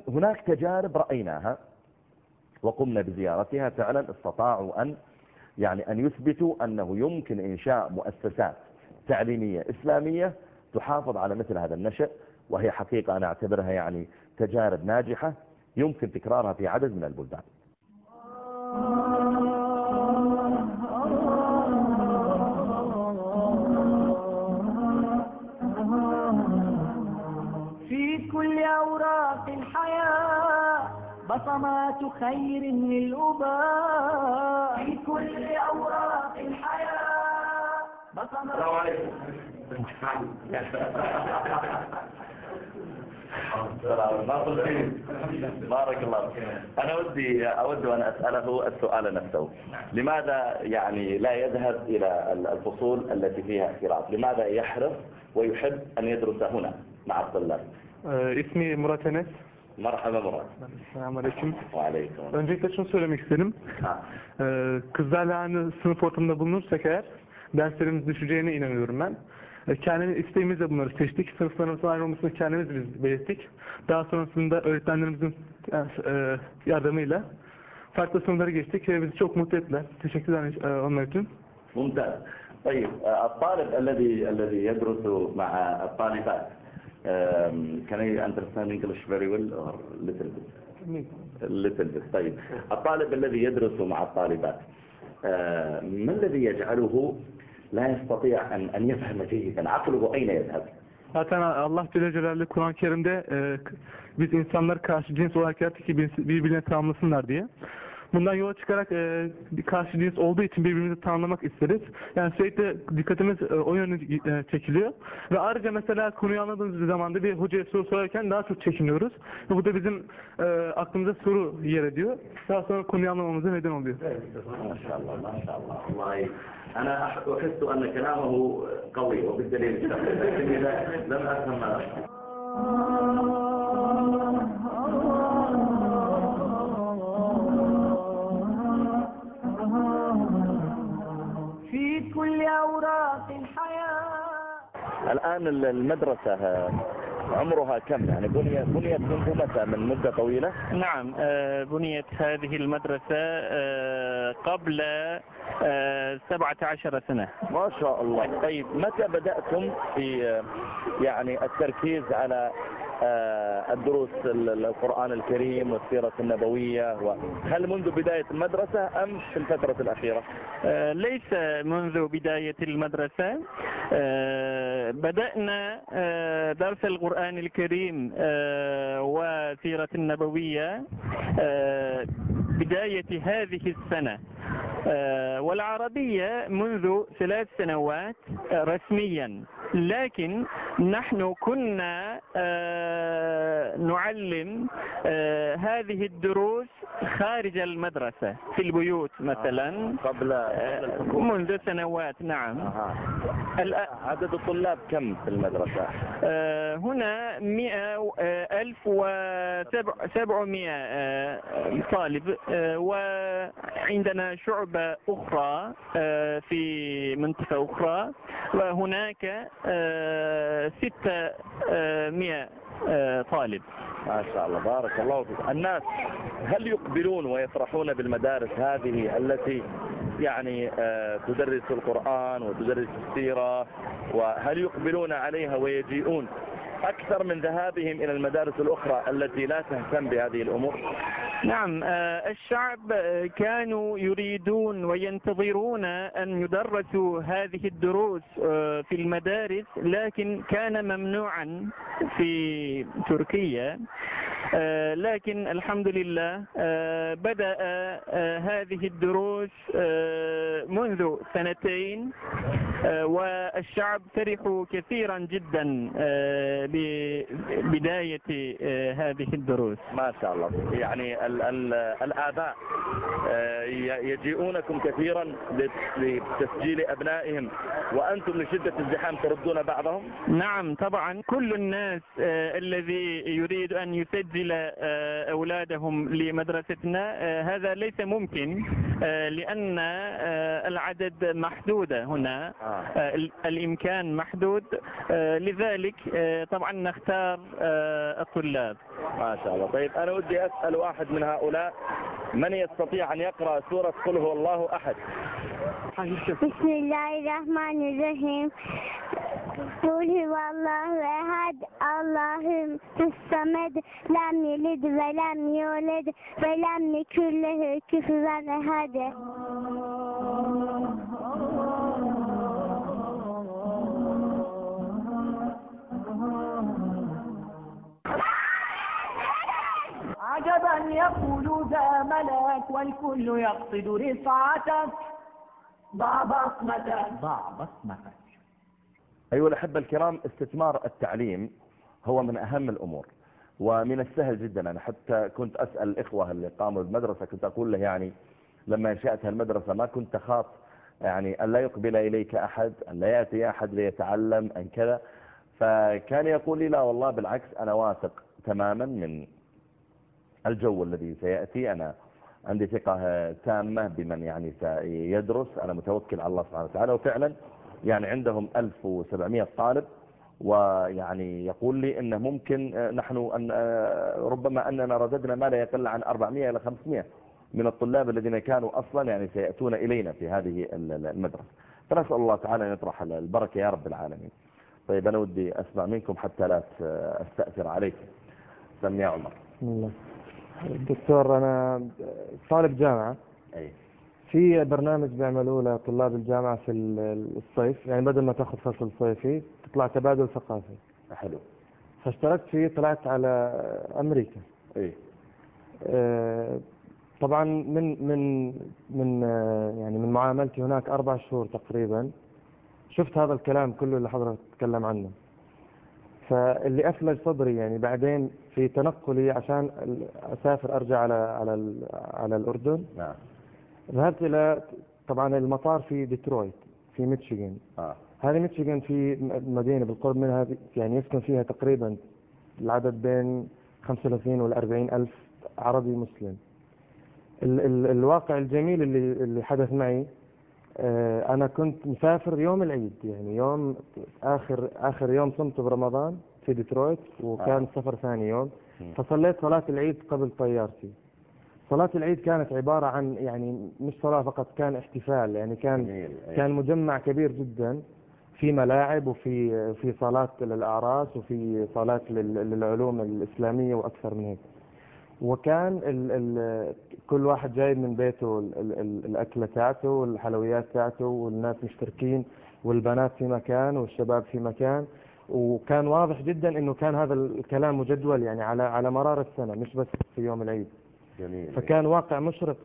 [SPEAKER 2] هناك تجارب رأيناها وقمنا بزيارتها. فعلا استطاعوا أن يعني أن يثبتوا أنه يمكن إنشاء مؤسسات تعليمية إسلامية تحافظ على مثل هذا النشأ وهي حقيقة أنا أعتبرها يعني تجارب ناجحة. يمكن تكرارها في عدد من البلدان.
[SPEAKER 1] في كل أوراق الحياة بصمات خير للأباء في كل أوراق الحياة بصمات السلام عليكم.
[SPEAKER 2] بارك الله فيك. أنا ودي أود أن أسأله السؤال نفسه. لماذا يعني لا يذهب إلى الفصول التي فيها اختلاط لماذا يحرص ويحب أن يدرس هنا مع الطلاب؟
[SPEAKER 4] اسمي مراد أنس.
[SPEAKER 2] مرحبا مراد
[SPEAKER 4] السلام
[SPEAKER 2] عليكم.
[SPEAKER 4] وعليكم öncelikle şunu söylemek isterim kızlarla aynı sınıf ortamında bulunursak eğer derslerimiz düşeceğine inanıyorum. E, kendimiz isteğimizle bunları seçtik. Sınıflarımızın ayrılmasını kendimiz biz belirttik. Daha sonrasında öğretmenlerimizin e, yardımıyla farklı sınıfları geçtik ve bizi çok mutlu ettiler. Teşekkür ederim e, onlar için.
[SPEAKER 2] ممتاز طيب الطالب الذي الذي يدرس مع الطالبات can you understand English very well or little bit little bit طيب الطالب الذي يدرس مع الطالبات ما الذي يجعله لا يستطيع أن, أن يفهم جيدا عقله أين يذهب
[SPEAKER 4] Zaten Allah Celle Celaluhu Kur'an-ı Kerim'de e, biz insanlar karşı cins olarak yarattık ki birbirine tamamlasınlar diye. Bundan yola çıkarak e, karşı cins olduğu için birbirimizi tanımlamak isteriz. Yani sürekli dikkatimiz e, o yönde e, çekiliyor. Ve ayrıca mesela konuyu anladığımız zamanda bir hocaya soru sorarken daha çok çekiniyoruz. Ve bu da bizim e, aklımıza soru yer ediyor. Daha sonra konuyu anlamamıza neden oluyor.
[SPEAKER 2] Maşallah, maşallah. Vallahi أنا أحس أن كلامه قوي وبالدليل لكني لم أفهم الآن المدرسة عمرها كم؟ يعني بنيت بنيت منذ متى؟ من مدة طويلة؟
[SPEAKER 5] نعم آه، بنيت هذه المدرسة آه، قبل آه، سبعة عشر سنة.
[SPEAKER 2] ما شاء الله. طيب. متى بدأتم في يعني التركيز على الدروس القرآن الكريم والسيرة النبوية هل منذ بداية المدرسة أم في الفترة الأخيرة؟
[SPEAKER 5] ليس منذ بداية المدرسة. بدأنا درس القرآن الكريم وسيرة النبوية بداية هذه السنة. والعربية منذ ثلاث سنوات رسميا. لكن نحن كنا نعلم هذه الدروس خارج المدرسة في البيوت مثلا.
[SPEAKER 2] قبل
[SPEAKER 5] منذ سنوات نعم.
[SPEAKER 2] عدد الطلاب كم في المدرسة؟
[SPEAKER 5] هنا مئة ألف وسبعمائة طالب. وعندنا شعبة أخرى في منطقة أخرى. وهناك ستة مئة طالب.
[SPEAKER 2] ما شاء الله. بارك الله فيك. الناس هل يقبلون ويفرحون بالمدارس هذه التي يعني تدرس القرآن وتدرس السيرة؟ وهل يقبلون عليها ويجيئون أكثر من ذهابهم إلى المدارس الأخرى التي لا تهتم بهذه الأمور؟
[SPEAKER 5] نعم آه، الشعب آه، كانوا يريدون وينتظرون أن يدرسوا هذه الدروس آه، في المدارس لكن كان ممنوعا في تركيا. لكن الحمد لله آه، بدأ آه، هذه الدروس آه، منذ سنتين آه، والشعب فرحوا كثيرا جدا آه، ببداية آه، هذه الدروس.
[SPEAKER 2] ما شاء الله. يعني ال ال الآباء آه، يجيئونكم كثيرا لت- لتسجيل أبنائهم وأنتم لشدة الزحام تردون بعضهم؟
[SPEAKER 5] نعم طبعا. كل الناس آه، الذي يريد أن يسجل آه، أولادهم لمدرستنا. آه، هذا ليس ممكن آه، لأن العدد محدود هنا. ال- الإمكان محدود. لذلك طبعا نختار الطلاب.
[SPEAKER 2] ما شاء الله. طيب أنا ودي أسأل واحد من هؤلاء من يستطيع أن يقرأ سورة قل هو الله أحد؟
[SPEAKER 6] بسم الله الرحمن الرحيم. قل هو الله أحد. الله الصمد لم يلد ولم يولد ولم يكن له كفوا أحد.
[SPEAKER 1] عجبا يقول ذا ملك والكل يقصد رفعتك. ضع بصمتك. ضع بصمتك.
[SPEAKER 2] أيها الأحبة الكرام استثمار التعليم هو من أهم الأمور ومن السهل جدا. أنا حتى كنت أسأل الإخوة اللي قاموا بالمدرسة كنت أقول له يعني لما انشأت المدرسة ما كنت أخاف يعني أن لا يقبل إليك أحد أن لا يأتي أحد ليتعلم أن كذا. فكان يقول لي لا والله بالعكس أنا واثق تماما من الجو الذي سيأتي. أنا عندي ثقة تامة بمن يعني سيدرس. أنا متوكل على الله سبحانه وتعالى. وفعلا يعني عندهم 1700 طالب. ويعني يقول لي انه ممكن آه، نحن أن آه، ربما أننا رددنا ما لا يقل عن 400 إلى 500 من الطلاب الذين كانوا أصلا يعني سيأتون إلينا في هذه ال- ال- المدرسة. فنسأل الله تعالى أن يطرح البركة يا رب العالمين. طيب أنا ودي أسمع منكم حتى لا ت- أستأثر عليكم. سمي عمر.
[SPEAKER 7] الله. دكتور أنا طالب جامعة.
[SPEAKER 2] أي.
[SPEAKER 7] في برنامج بيعملوه لطلاب الجامعة في ال- الصيف يعني بدل ما تاخذ فصل صيفي تطلع تبادل ثقافي.
[SPEAKER 2] حلو.
[SPEAKER 7] فاشتركت فيه طلعت على أمريكا.
[SPEAKER 2] أي.
[SPEAKER 7] آه، طبعا من من من آه، يعني من معاملتي هناك أربع شهور تقريبا شفت هذا الكلام كله اللي حضرتك تتكلم عنه. فاللي أثلج صدري يعني بعدين في تنقلي عشان أسافر أرجع على على على الأردن.
[SPEAKER 2] نعم.
[SPEAKER 7] ذهبت إلى طبعا المطار في ديترويت في ميتشيغان.
[SPEAKER 2] آه.
[SPEAKER 7] هذه ميتشيغان في مدينة بالقرب منها يعني يسكن فيها تقريبا العدد بين 35 وال 40 ألف عربي مسلم. ال ال الواقع الجميل اللي اللي حدث معي آه، أنا كنت مسافر يوم العيد يعني يوم آخر آخر يوم صمته برمضان. في ديترويت وكان
[SPEAKER 2] آه.
[SPEAKER 7] سفر ثاني يوم. فصليت صلاة العيد قبل طيارتي صلاة العيد كانت عبارة عن يعني مش صلاة فقط كان احتفال يعني كان
[SPEAKER 2] جميل أي.
[SPEAKER 7] كان مجمع كبير جدا في ملاعب وفي في صالات للأعراس وفي صالات لل- للعلوم الإسلامية وأكثر من هيك وكان ال ال كل واحد جايب من بيته ال ال ال الأكلة تاعته والحلويات تاعته والناس مشتركين والبنات في مكان والشباب في مكان وكان واضح جدا إنه كان هذا الكلام مجدول يعني على على مرار السنة مش بس في يوم العيد.
[SPEAKER 2] جميل.
[SPEAKER 7] فكان واقع مشرق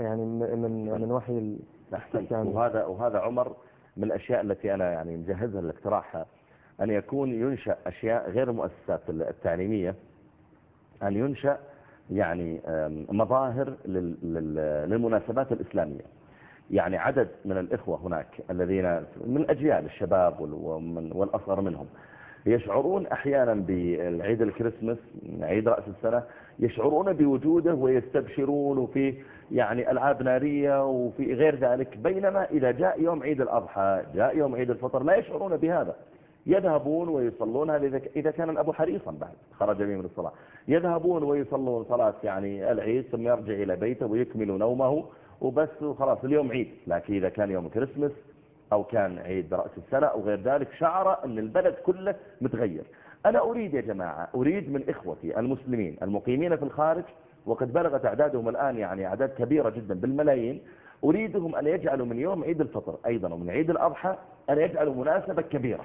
[SPEAKER 7] يعني من من وحي ال-
[SPEAKER 2] أحسنت.
[SPEAKER 7] يعني-
[SPEAKER 2] وهذا وهذا عمر من الأشياء التي أنا يعني مجهزها لاقتراحها أن يكون ينشأ أشياء غير المؤسسات التعليمية أن ينشأ يعني مظاهر لل- لل- للمناسبات الإسلامية. يعني عدد من الإخوة هناك الذين من أجيال الشباب والأصغر منهم يشعرون أحيانا بالعيد الكريسماس عيد رأس السنة يشعرون بوجوده ويستبشرون وفي يعني ألعاب نارية وفي غير ذلك بينما إذا جاء يوم عيد الأضحى جاء يوم عيد الفطر لا يشعرون بهذا. يذهبون ويصلون هذا إذا كان الأب حريصا بعد خرج به من الصلاة يذهبون ويصلون صلاة يعني العيد ثم يرجع إلى بيته ويكمل نومه. وبس وخلاص اليوم عيد. لكن إذا كان يوم كريسماس أو كان عيد رأس السنة أو غير ذلك شعر أن البلد كله متغير. أنا أريد يا جماعة أريد من إخوتي المسلمين المقيمين في الخارج وقد بلغت أعدادهم الآن يعني أعداد كبيرة جدا بالملايين أريدهم أن يجعلوا من يوم عيد الفطر أيضا ومن عيد الأضحى أن يجعلوا مناسبة كبيرة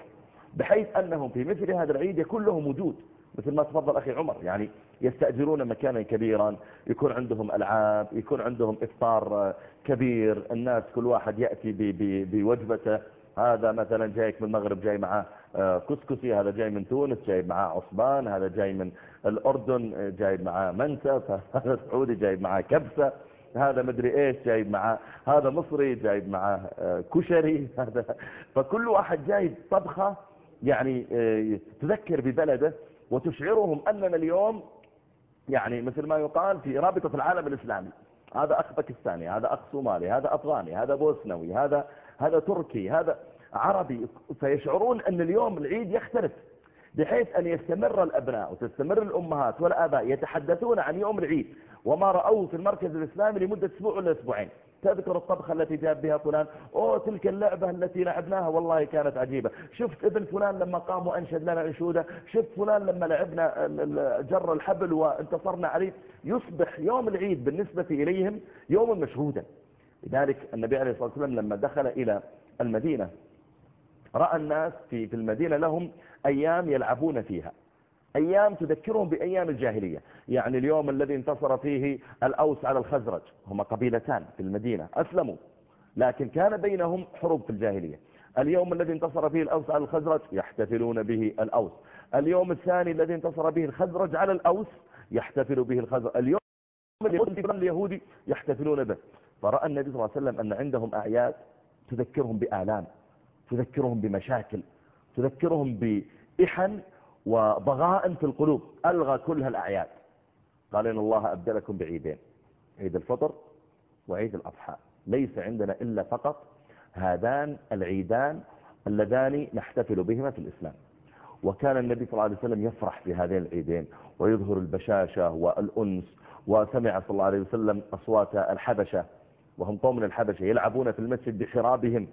[SPEAKER 2] بحيث أنهم في مثل هذا العيد يكون لهم وجود. مثل ما تفضل أخي عمر يعني يستأجرون مكانا كبيرا يكون عندهم ألعاب يكون عندهم إفطار كبير الناس كل واحد يأتي بوجبته. هذا مثلا جايك من المغرب جاي معه آه، كسكسي هذا جاي من تونس جاي معاه عصبان هذا جاي من الأردن جايب معاه منسف هذا سعودي جايب معاه كبسة هذا مدري إيش جايب معاه هذا مصري جايب معاه كشري هذا. فكل واحد جايب طبخة يعني آه، تذكر ببلده. وتشعرهم أننا اليوم يعني مثل ما يقال في رابطة العالم الإسلامي. هذا أخ باكستاني هذا أخ صومالي هذا أفغاني هذا بوسنوي هذا هذا تركي هذا عربي. فيشعرون أن اليوم العيد يختلف بحيث أن يستمر الأبناء وتستمر الأمهات والآباء يتحدثون عن يوم العيد. وما رأوه في المركز الإسلامي لمدة أسبوع ولا أسبوعين. تذكر الطبخة التي جاب بها فلان؟ أوه تلك اللعبة التي لعبناها. والله كانت عجيبة. شفت ابن فلان لما قام وأنشد لنا انشودة شفت فلان لما لعبنا جر الحبل وانتصرنا عليه؟ يصبح يوم العيد بالنسبة إليهم يوم مشهودا. لذلك النبي عليه الصلاة والسلام لما دخل إلى المدينة رأى الناس في المدينة لهم أيام يلعبون فيها. أيام تذكرهم بأيام الجاهلية. يعني اليوم الذي انتصر فيه الأوس على الخزرج. هما قبيلتان في المدينة. أسلموا. لكن كان بينهم حروب في الجاهلية. اليوم الذي انتصر فيه الأوس على الخزرج يحتفلون به الأوس. اليوم الثاني الذي انتصر به الخزرج على الأوس يحتفل به الخزرج. اليوم اليهودي يحتفلون به. فرأى النبي صلى الله عليه وسلم أن عندهم أعياد تذكرهم بآلام تذكرهم بمشاكل تذكرهم بإحن وضغائن في القلوب ألغى كل هالأعياد. قال إن الله أبدلكم بعيدين عيد الفطر وعيد الأضحى. ليس عندنا إلا فقط هذان العيدان اللذان نحتفل بهما في الإسلام. وكان النبي صلى الله عليه وسلم يفرح في هذين العيدين ويظهر البشاشة والأنس وسمع صلى الله عليه وسلم أصوات الحبشة وهم قوم من الحبشة يلعبون في المسجد بحرابهم.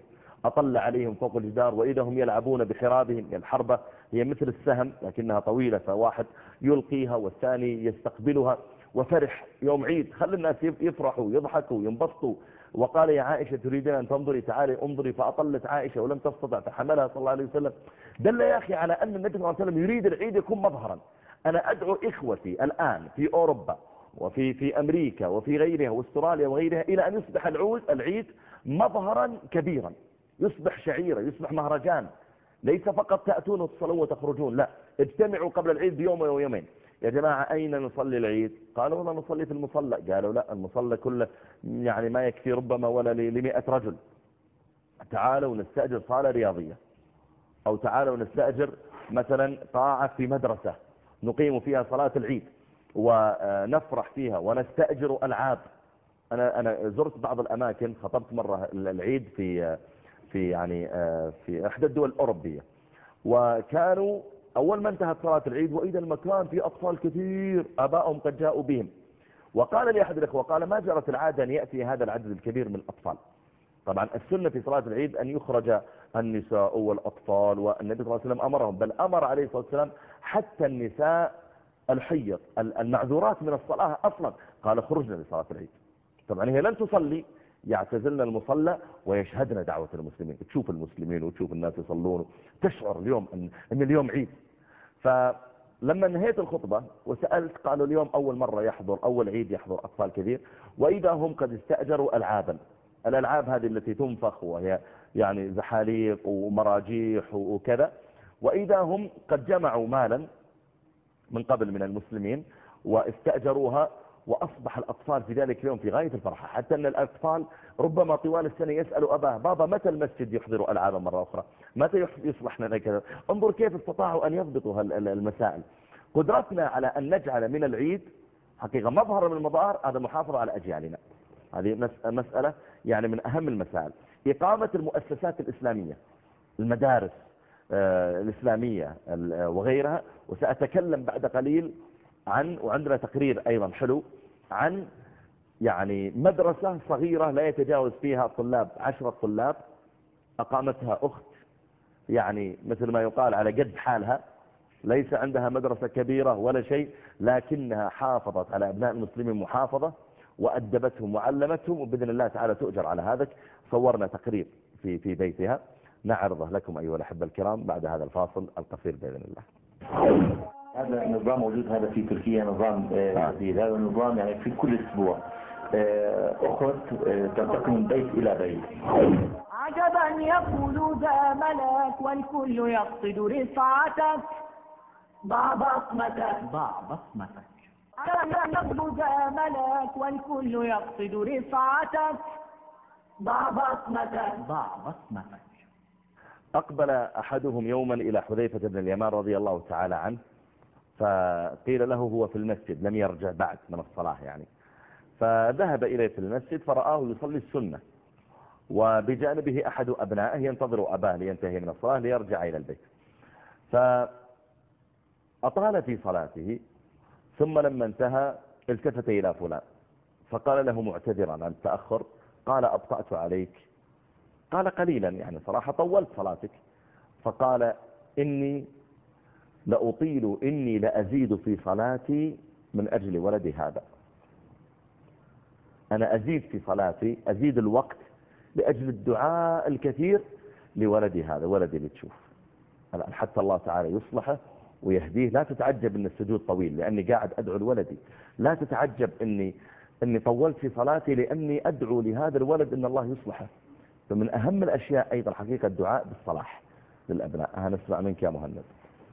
[SPEAKER 2] أطل عليهم فوق الجدار وإذا هم يلعبون بحرابهم الحربة هي مثل السهم لكنها طويلة فواحد يلقيها والثاني يستقبلها وفرح يوم عيد. خلي الناس يفرحوا يضحكوا ينبسطوا. وقال يا عائشة تريدين أن تنظري؟ تعالي انظري. فأطلت عائشة ولم تستطع فحملها صلى الله عليه وسلم. دل يا أخي على أن النبي صلى الله عليه وسلم يريد العيد يكون مظهرا. أنا أدعو إخوتي الآن في أوروبا وفي في أمريكا وفي غيرها وأستراليا وغيرها إلى أن يصبح العود العيد مظهرا كبيرا. يصبح شعيرة يصبح مهرجان ليس فقط تأتون وتصلون وتخرجون لا اجتمعوا قبل العيد بيوم أو يومين يا جماعة أين نصلي العيد؟ قالوا والله نصلي في المصلى. قالوا لا المصلى كله يعني ما يكفي ربما ولا لمئة رجل. تعالوا نستأجر صالة رياضية. أو تعالوا نستأجر مثلا قاعة في مدرسة. نقيم فيها صلاة العيد ونفرح فيها ونستأجر ألعاب. أنا, أنا زرت بعض الأماكن خطبت مرة العيد في في يعني آه، في إحدى الدول الأوروبية. وكانوا أول ما انتهت صلاة العيد واذا المكان في أطفال كثير ابائهم قد جاءوا بهم. وقال لي احد الإخوة قال ما جرت العادة أن يأتي هذا العدد الكبير من الأطفال؟ طبعا السنة في صلاة العيد أن يخرج النساء والأطفال والنبي صلى الله عليه وسلم أمرهم بل أمر عليه الصلاة والسلام حتى النساء الحيض المعذورات من الصلاة أصلا. قال خرجنا لصلاة العيد. طبعا هي لن تصلي يعتزلن المصلى ويشهدن دعوة المسلمين. تشوف المسلمين وتشوف الناس يصلون. تشعر اليوم أن, أن اليوم عيد. فلما انهيت الخطبة وسألت قالوا اليوم أول مرة يحضر أول عيد يحضر أطفال كثير وإذا هم قد استأجروا ألعابا. الألعاب هذه التي تنفخ وهي يعني زحاليق ومراجيح وكذا. وإذا هم قد جمعوا مالا من قبل من المسلمين واستأجروها وأصبح الأطفال في ذلك اليوم في غاية الفرحة. حتى أن الأطفال ربما طوال السنة يسألوا أباه بابا متى المسجد يحضر ألعابا مرة أخرى؟ متى يصلح لنا كذا؟ انظر كيف استطاعوا أن يضبطوا المسائل. قدرتنا على أن نجعل من العيد حقيقة مظهر من المظاهر هذا محافظة على أجيالنا. هذه مسألة يعني من أهم المسائل. إقامة المؤسسات الإسلامية المدارس آه، الإسلامية وغيرها وسأتكلم بعد قليل عن وعندنا تقرير أيضا حلو عن يعني مدرسة صغيرة لا يتجاوز فيها طلاب عشرة طلاب أقامتها أخت يعني مثل ما يقال على قد حالها ليس عندها مدرسة كبيرة ولا شيء لكنها حافظت على أبناء المسلمين محافظة وأدبتهم وعلمتهم وبإذن الله تعالى تؤجر على هذا. صورنا تقرير في في بيتها. نعرضه لكم أيها الأحبة الكرام بعد هذا الفاصل القصير بإذن الله.
[SPEAKER 8] هذا النظام موجود هذا في تركيا نظام آه، جديد هذا النظام يعني في كل أسبوع آه، أخت آه، تنتقل من بيت إلى بيت.
[SPEAKER 1] عجبا يقول ذا ملك والكل يقصد رفعتك. ضع بصمتك. ضع بصمتك. عجبا يقول ذا ملك والكل يقصد رفعتك. ضع بصمتك. ضع بصمتك.
[SPEAKER 2] أقبل أحدهم يوما إلى حذيفة بن اليمان رضي الله تعالى عنه. فقيل له هو في المسجد لم يرجع بعد من الصلاة يعني. فذهب إليه في المسجد فرآه يصلي السنة وبجانبه أحد أبنائه ينتظر أباه لينتهي من الصلاة ليرجع إلى البيت. فأطال في صلاته ثم لما انتهى التفت إلى فلان فقال له معتذرا عن التأخر قال أبطأت عليك. قال قليلا يعني صراحة طولت صلاتك. فقال إني لأطيل إني لأزيد في صلاتي من أجل ولدي هذا. أنا أزيد في صلاتي أزيد الوقت لأجل الدعاء الكثير لولدي هذا ولدي اللي تشوف. الآن حتى الله تعالى يصلحه ويهديه. لا تتعجب أن السجود طويل لأني قاعد أدعو لولدي. لا تتعجب أني, أني طولت في صلاتي لأني أدعو لهذا الولد أن الله يصلحه. فمن أهم الأشياء أيضا حقيقة الدعاء بالصلاح للأبناء. هنسمع منك يا مهند.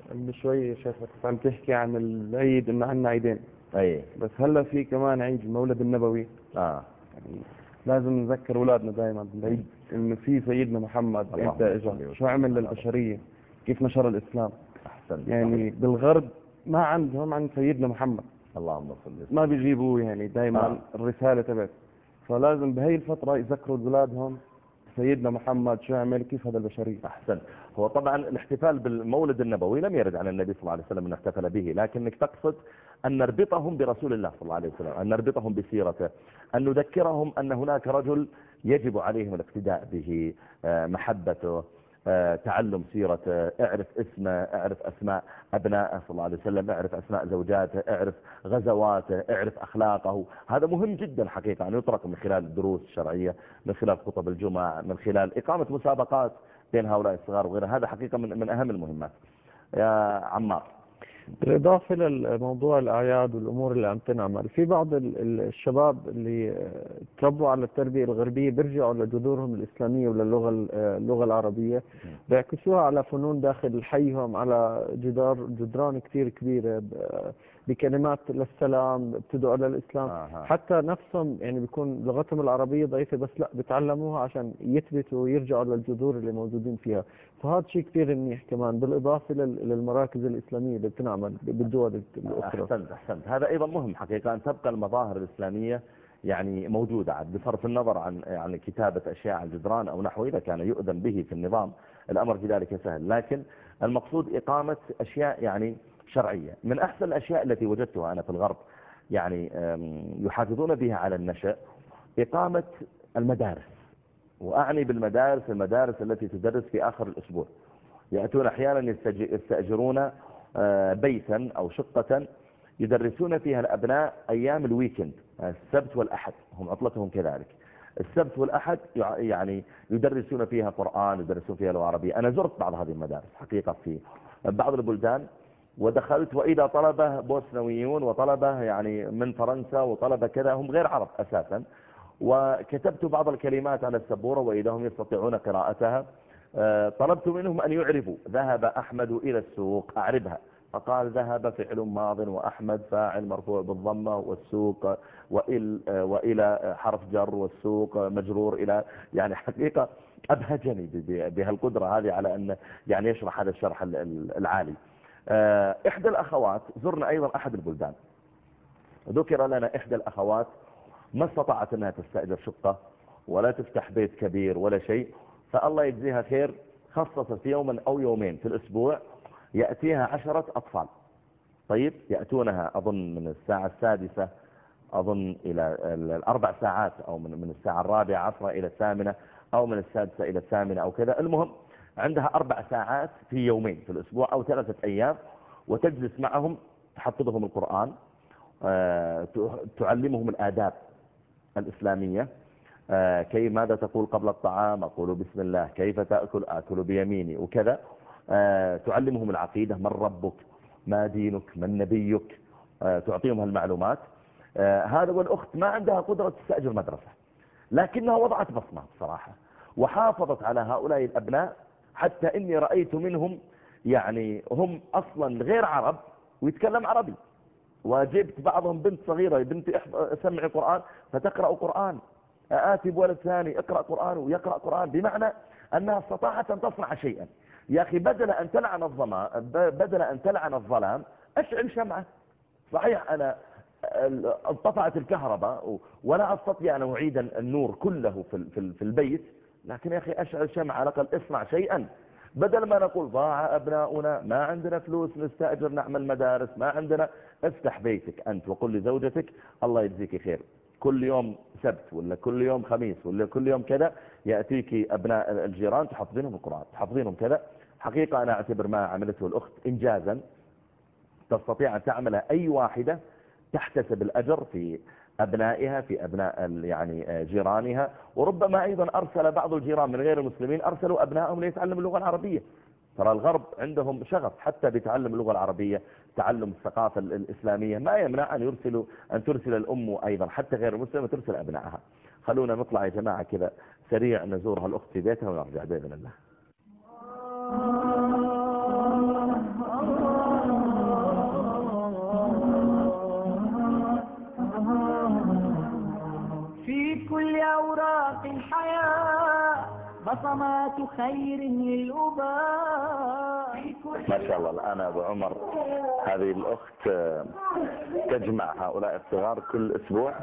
[SPEAKER 7] قبل شوي شيخك عم تحكي عن العيد إنه عندنا عيدين.
[SPEAKER 2] أي.
[SPEAKER 7] بس هلأ في كمان عيد المولد النبوي.
[SPEAKER 2] آه.
[SPEAKER 7] يعني لازم نذكر أولادنا دائما بالعيد إنه في سيدنا محمد.
[SPEAKER 2] أنت
[SPEAKER 7] اجى. شو عمل للبشرية؟ كيف نشر الإسلام؟
[SPEAKER 2] أحسن.
[SPEAKER 7] يعني بالغرب ما عندهم عن سيدنا محمد.
[SPEAKER 2] اللهم صل.
[SPEAKER 7] ما بيجيبوا يعني دائما
[SPEAKER 2] آه.
[SPEAKER 7] الرسالة تبعت. فلازم بهي الفترة يذكروا أولادهم سيدنا محمد شو عمل؟ كيف هذا البشرية؟
[SPEAKER 2] أحسن. هو طبعا الاحتفال بالمولد النبوي لم يرد عن النبي صلى الله عليه وسلم أن احتفل به لكنك تقصد أن نربطهم برسول الله صلى الله عليه وسلم أن نربطهم بسيرته أن نذكرهم أن هناك رجل يجب عليهم الاقتداء به آه، محبته. تعلم سيرته اعرف اسمه اعرف أسماء أبنائه صلى الله عليه وسلم اعرف أسماء زوجاته اعرف غزواته اعرف أخلاقه. هذا مهم جدا حقيقة أن يترك من خلال الدروس الشرعية من خلال خطب الجمعة من خلال إقامة مسابقات بين هؤلاء الصغار وغيرها هذا حقيقة من, من أهم المهمات. يا عمار.
[SPEAKER 7] بالإضافة لموضوع الأعياد والأمور اللي عم تنعمل في بعض ال- ال- الشباب اللي تربوا على التربية الغربية بيرجعوا لجذورهم الإسلامية وللغة ال- اللغة العربية بيعكسوها على فنون داخل حيهم على جدار جدران كثير كبيرة بكلمات للسلام بتدعو للإسلام
[SPEAKER 2] آه.
[SPEAKER 7] حتى نفسهم يعني بيكون لغتهم العربية ضعيفة بس لا بتعلموها عشان يثبتوا ويرجعوا للجذور اللي موجودين فيها. فهذا شيء كثير منيح كمان بالإضافة لل- للمراكز الإسلامية اللي بتنعمل بالدول الأخرى.
[SPEAKER 2] أحسنت أحسنت. هذا أيضا مهم حقيقة أن تبقى المظاهر الإسلامية يعني موجودة عاد بصرف النظر عن عن كتابة أشياء على الجدران أو نحو إذا كان يؤذن به في النظام. الأمر في ذلك سهل لكن المقصود إقامة أشياء يعني شرعية. من أحسن الأشياء التي وجدتها أنا في الغرب يعني يحافظون بها على النشأ إقامة المدارس. وأعني بالمدارس المدارس التي تدرس في آخر الأسبوع. يأتون أحيانا يستأجرون آه، بيتا أو شقة يدرسون فيها الأبناء أيام ال weekend السبت والأحد. هم عطلتهم كذلك. السبت والأحد يع- يعني يدرسون فيها قرآن يدرسون فيها لغة عربية. أنا زرت بعض هذه المدارس حقيقة في بعض البلدان. ودخلت وإذا طلبة بوسنويون وطلبة يعني من فرنسا وطلبة كذا هم غير عرب أساسا. وكتبت بعض الكلمات على السبورة وإذا هم يستطيعون قراءتها. آه، طلبت منهم أن يعربوا ذهب أحمد إلى السوق أعربها. فقال ذهب فعل ماض وأحمد فاعل مرفوع بالضمة والسوق وإل وإلى حرف جر والسوق مجرور إلى يعني حقيقة أبهجني بهالقدرة هذه على أن يعني يشرح هذا الشرح ال- ال- العالي. آه، إحدى الأخوات زرنا أيضا أحد البلدان. ذكر لنا إحدى الأخوات ما استطاعت أنها تستأجر شقة ولا تفتح بيت كبير ولا شيء فالله يجزيها خير خصصت يوما أو يومين في الأسبوع يأتيها عشرة أطفال. طيب يأتونها أظن من الساعة السادسة أظن إلى ال- الأربع ساعات أو من من الساعة الرابعة عصرة إلى الثامنة أو من السادسة إلى الثامنة أو كذا. المهم عندها أربع ساعات في يومين في الأسبوع أو ثلاثة أيام وتجلس معهم تحفظهم القرآن آه، تعلمهم الآداب الإسلامية. آه، كيف ماذا تقول قبل الطعام؟ أقول بسم الله. كيف تأكل؟ أكل بيميني وكذا. آه، تعلمهم العقيدة. من ربك؟ ما دينك؟ من نبيك؟ تعطيهم هالمعلومات. هذا والأخت ما عندها قدرة تستأجر مدرسة لكنها وضعت بصمة بصراحة وحافظت على هؤلاء الأبناء حتى إني رأيت منهم يعني هم أصلا غير عرب ويتكلم عربي. وجبت بعضهم بنت صغيرة بنتي سمعي قرآن فتقرأ قرآن. آتي بولد ثاني اقرأ قرآن ويقرأ قرآن. بمعنى أنها استطاعت أن تصنع شيئا. يا أخي بدل أن تلعن الظلام بدل أن تلعن الظلام أشعل شمعة. صحيح أنا انطفأت الكهرباء ولا أستطيع أن أعيد النور كله في البيت. لكن يا أخي أشعل شمعة على الأقل اصنع شيئا. بدل ما نقول ضاع أبناؤنا ما عندنا فلوس نستأجر نعمل مدارس ما عندنا افتح بيتك أنت وقل لزوجتك الله يجزيك خير. كل يوم سبت ولا كل يوم خميس ولا كل يوم كذا يأتيك أبناء الجيران تحفظينهم القرآن تحفظينهم كذا. حقيقة أنا أعتبر ما عملته الأخت إنجازا. تستطيع أن تعمل أي واحدة تحتسب الأجر في أبنائها في أبناء يعني جيرانها. وربما أيضا أرسل بعض الجيران من غير المسلمين أرسلوا أبنائهم ليتعلموا اللغة العربية. ترى الغرب عندهم شغف حتى بتعلم اللغة العربية تعلم الثقافة الإسلامية. ما يمنع أن يرسلوا أن ترسل الأم أيضا حتى غير المسلمة ترسل أبنائها. خلونا نطلع يا جماعة كذا سريع نزورها الأخت في بيتها ونرجع بإذن الله.
[SPEAKER 1] أوراق الحياة بصمات خير للأباء.
[SPEAKER 2] ما شاء الله الآن أبو عمر هذه الأخت تجمع هؤلاء الصغار كل أسبوع.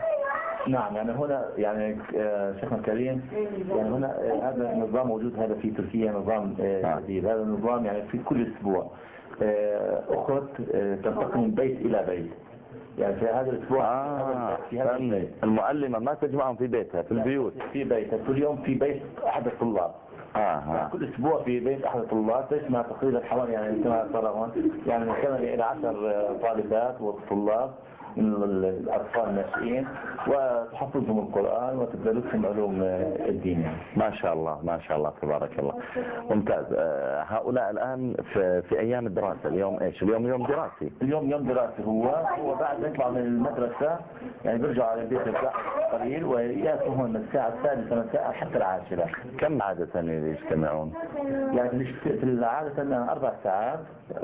[SPEAKER 8] نعم يعني هنا يعني آه، شيخنا الكريم يعني هنا آه، هذا النظام موجود هذا في تركيا نظام آه، نعم. جديد. هذا النظام يعني في كل أسبوع أخت تنتقل من بيت إلى بيت. يعني في هذا الأسبوع
[SPEAKER 2] آه في هذا المعلمة ما تجمعهم في بيتها في البيوت.
[SPEAKER 8] في بيتها. كل يوم في بيت أحد الطلاب.
[SPEAKER 2] آه يعني
[SPEAKER 8] كل أسبوع في بيت أحد الطلاب. تجمع تقريبا حوالي يعني كما ترى يعني من 8 إلى 10 طالبات وطلاب. الأطفال الناشئين وتحفظهم القرآن وتدرسهم علوم الدين. يعني.
[SPEAKER 2] ما شاء الله ما شاء الله تبارك الله. ممتاز. آه، هؤلاء الآن في, في أيام الدراسة. اليوم إيش؟ اليوم يوم دراسي.
[SPEAKER 8] اليوم يوم دراسي هو. هو بعد ما يطلع من المدرسة يعني بيرجع على البيت قليل ويأتوا هون من الساعة السادسة مساء حتى العاشرة.
[SPEAKER 2] كم عادة يجتمعون؟
[SPEAKER 8] يعني في العادة أربع ساعات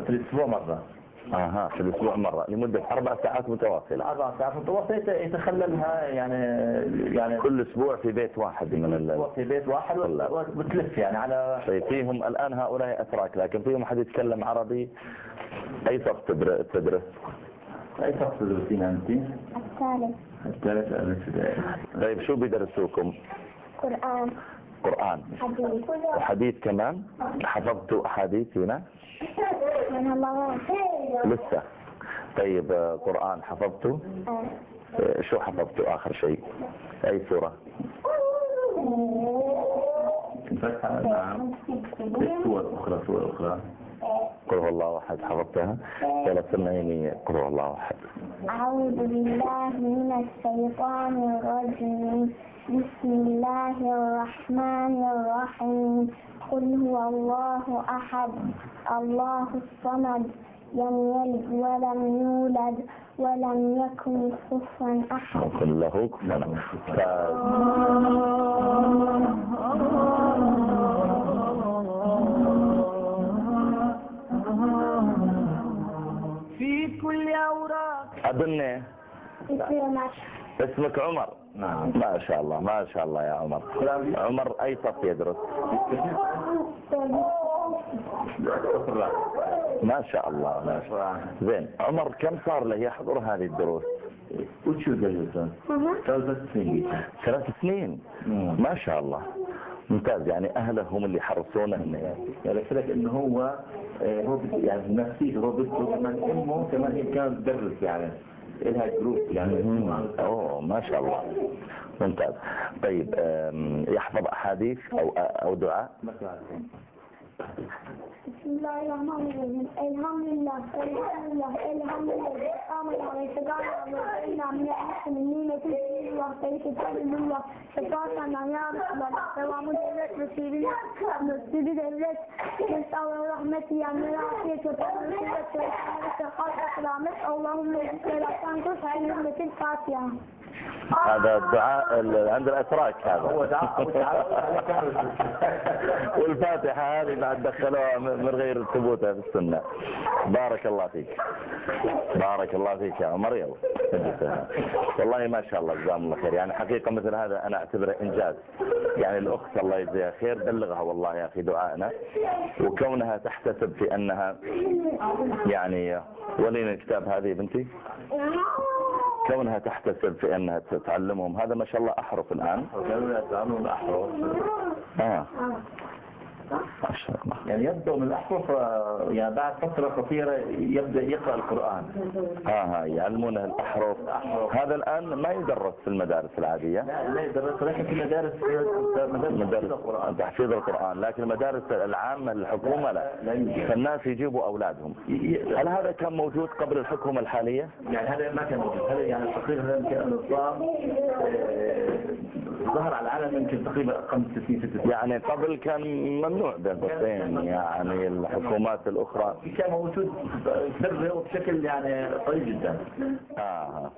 [SPEAKER 8] في الأسبوع مرة.
[SPEAKER 2] أها في الأسبوع مرة لمدة أربع ساعات متواصلة.
[SPEAKER 8] أربع ساعات متواصلة يتخللها يعني يعني
[SPEAKER 2] كل أسبوع في بيت واحد من ال
[SPEAKER 8] في بيت واحد وتلف يعني على
[SPEAKER 2] طيب فيهم الآن هؤلاء أتراك لكن فيهم أحد يتكلم عربي؟ أي صف تدرس
[SPEAKER 8] أي صف تدرسين أنت؟
[SPEAKER 6] الثالث.
[SPEAKER 8] الثالث
[SPEAKER 2] طيب شو بيدرسوكم؟
[SPEAKER 6] قرآن.
[SPEAKER 2] قرآن
[SPEAKER 6] حديث
[SPEAKER 2] وحديث كمان. حفظتوا أحاديث هنا. لسه. طيب قرآن حفظته؟ آه. شو حفظته؟ آخر شيء. أي سورة؟
[SPEAKER 8] الفتحة نعم سور أخرى سور أخرى
[SPEAKER 2] قل هو الله أحد حفظتها. ولا سمعيني قل هو الله أحد
[SPEAKER 6] أعوذ بالله من الشيطان الرجيم. بسم الله الرحمن الرحيم. قل هو الله أحد. الله الصمد. لم يلد ولم يولد ولم يكن كفوا أحد.
[SPEAKER 2] وقل له كفوا
[SPEAKER 1] كل أوراق.
[SPEAKER 2] أظن اسمك عمر. نعم ما شاء الله ما شاء الله يا عمر. عمر أي صف يدرس. ما شاء الله ما شاء الله. زين عمر كم صار له يحضر هذه الدروس؟
[SPEAKER 8] وشو درسه ثلاث سنين
[SPEAKER 2] ثلاث سنين ما شاء الله. ممتاز. يعني أهله هم اللي حرصونه إنه
[SPEAKER 8] يعني لك إنه هو آه، هو يعني نفسيته بيطلب من إمه كمان هي كانت تدرس يعني. لها دروس يعني.
[SPEAKER 2] أوه ما شاء الله. ممتاز. طيب يحفظ أحاديث أو أو دعاء؟
[SPEAKER 8] مثلا
[SPEAKER 6] بسم الله الرحمن الرحيم الحمد لله الحمد لله الحمد لله آمن ويتقال وإنا من المسلمين تسليم الله فيتقال الله شفاعة يا رسول الله سلام الدولة نسيبنا نسيب الدولة نسأل رحمتي يا من العافية وتنسيبة وتنسيبة سلامة اللهم لا تنقص علمة الفاتحة
[SPEAKER 2] هذا الدعاء ال- عند الأتراك هذا.
[SPEAKER 8] هو دعاء
[SPEAKER 2] والفاتحة هذه بعد دخلوها من غير ثبوتها في السنة. بارك الله فيك. بارك الله فيك يا عمر. يلا. والله ما شاء الله جزاهم الله خير. يعني حقيقة مثل هذا أنا أعتبره إنجاز. يعني الأخت الله يجزيها خير بلغها والله يا أخي دعائنا. وكونها تحتسب في أنها يعني ولين الكتاب هذه بنتي. كونها تحتسب في أنها تعلمهم هذا ما شاء الله أحرف الآن.
[SPEAKER 8] وكانوا يتعاملون الأحرف.
[SPEAKER 2] آه. ما شاء الله
[SPEAKER 8] يعني يبدأ من الأحرف آه، يعني بعد فترة قصيرة يبدأ يقرأ القرآن.
[SPEAKER 2] ها يعلمونه الأحرف. هذا الآن ما يدرس في المدارس العادية؟
[SPEAKER 8] لا لا يدرس لكن في مدارس مدارس
[SPEAKER 2] تحفيظ القرآن. لكن المدارس العامة للحكومة لا
[SPEAKER 8] لا. يوجد.
[SPEAKER 2] فالناس يجيبوا أولادهم. هل هذا كان موجود قبل الحكومة الحالية؟
[SPEAKER 8] يعني هذا ما كان موجود. هذا يعني تقريبا هذا كان النظام آه، ظهر على العالم يمكن تقريبا خمس سنين ست سنين.
[SPEAKER 2] يعني قبل كان ممنوع بين قوسين يعني الحكومات الأخرى
[SPEAKER 8] كان موجود سري وبشكل يعني طيب جدا.
[SPEAKER 2] آه. آه.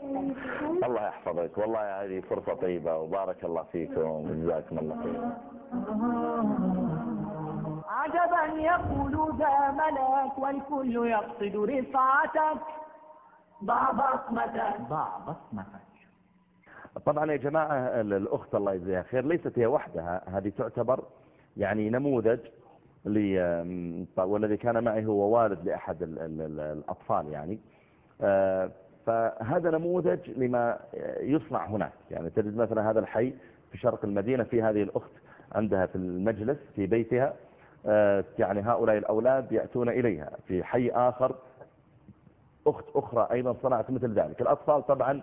[SPEAKER 2] الله يحفظك. والله هذه فرصة طيبة وبارك الله فيكم وجزاكم الله خير.
[SPEAKER 1] عجبا يقول ذا ملك والكل يقصد رفعتك. ضع بصمتك. ضع بصمتك.
[SPEAKER 2] طبعا يا جماعة ال- الأخت الله يجزيها خير ليست هي وحدها هذه تعتبر يعني نموذج والذي كان معي هو والد لأحد ال ال ال الأطفال يعني. آه، فهذا نموذج لما يصنع هناك. يعني تجد مثلا هذا الحي في شرق المدينة في هذه الأخت عندها في المجلس في بيتها. آه، يعني هؤلاء الأولاد يأتون إليها في حي آخر. أخت أخرى أيضا صنعت مثل ذلك. الأطفال طبعا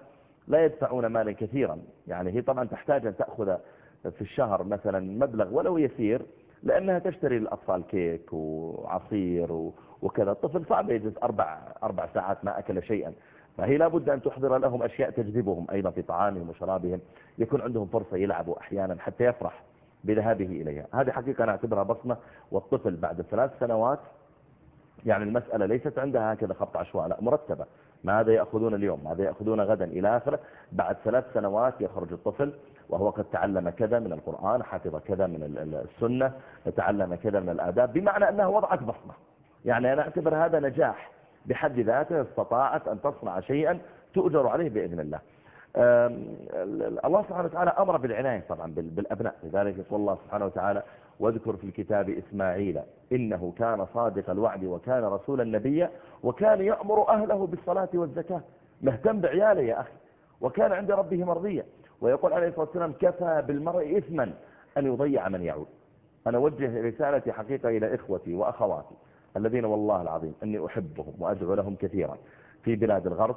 [SPEAKER 2] لا يدفعون مالا كثيرا. يعني هي طبعا تحتاج أن تأخذ في الشهر مثلا مبلغ ولو يسير لأنها تشتري للأطفال كيك وعصير وكذا. الطفل صعب يجلس أربع, أربع ساعات ما أكل شيئا. فهي لابد أن تحضر لهم أشياء تجذبهم أيضا في طعامهم وشرابهم. يكون عندهم فرصة يلعبوا أحيانا حتى يفرح بذهابه إليها. هذه حقيقة أنا أعتبرها بصمة. والطفل بعد ثلاث سنوات يعني المسألة ليست عندها هكذا خط عشواء لا مرتبة. ماذا يأخذون اليوم؟ ماذا يأخذون غدا إلى آخره؟ بعد ثلاث سنوات يخرج الطفل وهو قد تعلم كذا من القرآن حفظ كذا من ال- ال- السنة تعلم كذا من الآداب بمعنى أنها وضعت بصمة. يعني أنا أعتبر هذا نجاح بحد ذاته استطاعت أن تصنع شيئا تؤجر عليه بإذن الله. الله سبحانه وتعالى أمر بالعناية طبعا بال- بالأبناء. لذلك يقول الله سبحانه وتعالى واذكر في الكتاب إسماعيل إنه كان صادق الوعد وكان رسولا نبيا وكان يأمر أهله بالصلاة والزكاة. مهتم بعياله يا أخي. وكان عند ربه مرضيا. ويقول عليه الصلاة والسلام كفى بالمرء إثما أن يضيع من يعود. أنا أوجه رسالتي حقيقة إلى إخوتي وأخواتي الذين والله العظيم أني أحبهم وأدعو لهم كثيرا في بلاد الغرب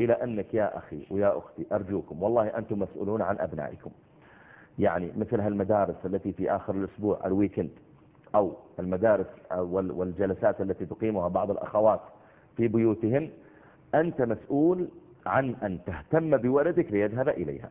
[SPEAKER 2] إلى أنك يا أخي ويا أختي أرجوكم والله أنتم مسؤولون عن أبنائكم. يعني مثل هالمدارس التي في آخر الأسبوع ال weekend أو المدارس وال- والجلسات التي تقيمها بعض الأخوات في بيوتهن أنت مسؤول عن أن تهتم بولدك ليذهب إليها.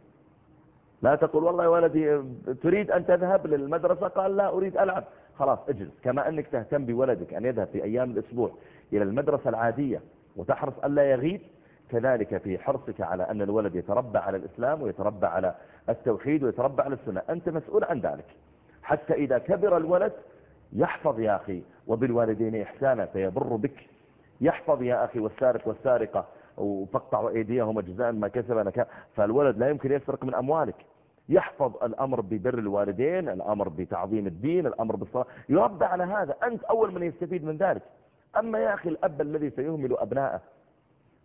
[SPEAKER 2] لا تقول والله يا ولدي تريد أن تذهب للمدرسة؟ قال لا أريد ألعب. خلاص اجلس. كما أنك تهتم بولدك أن يذهب في أيام الأسبوع إلى المدرسة العادية وتحرص ألا يغيب كذلك في حرصك على أن الولد يتربى على الإسلام ويتربى على التوحيد ويتربى على السنة. أنت مسؤول عن ذلك. حتى إذا كبر الولد يحفظ يا أخي وبالوالدين إحسانا فيبر بك. يحفظ يا أخي والسارق والسارقة وفقطعوا أيديهم جزاء ما كسب نكا. فالولد لا يمكن يسرق من أموالك. يحفظ الأمر ببر الوالدين الأمر بتعظيم الدين الأمر بالصلاة. يربى على هذا. أنت أول من يستفيد من ذلك. أما يا أخي الأب الذي سيهمل أبنائه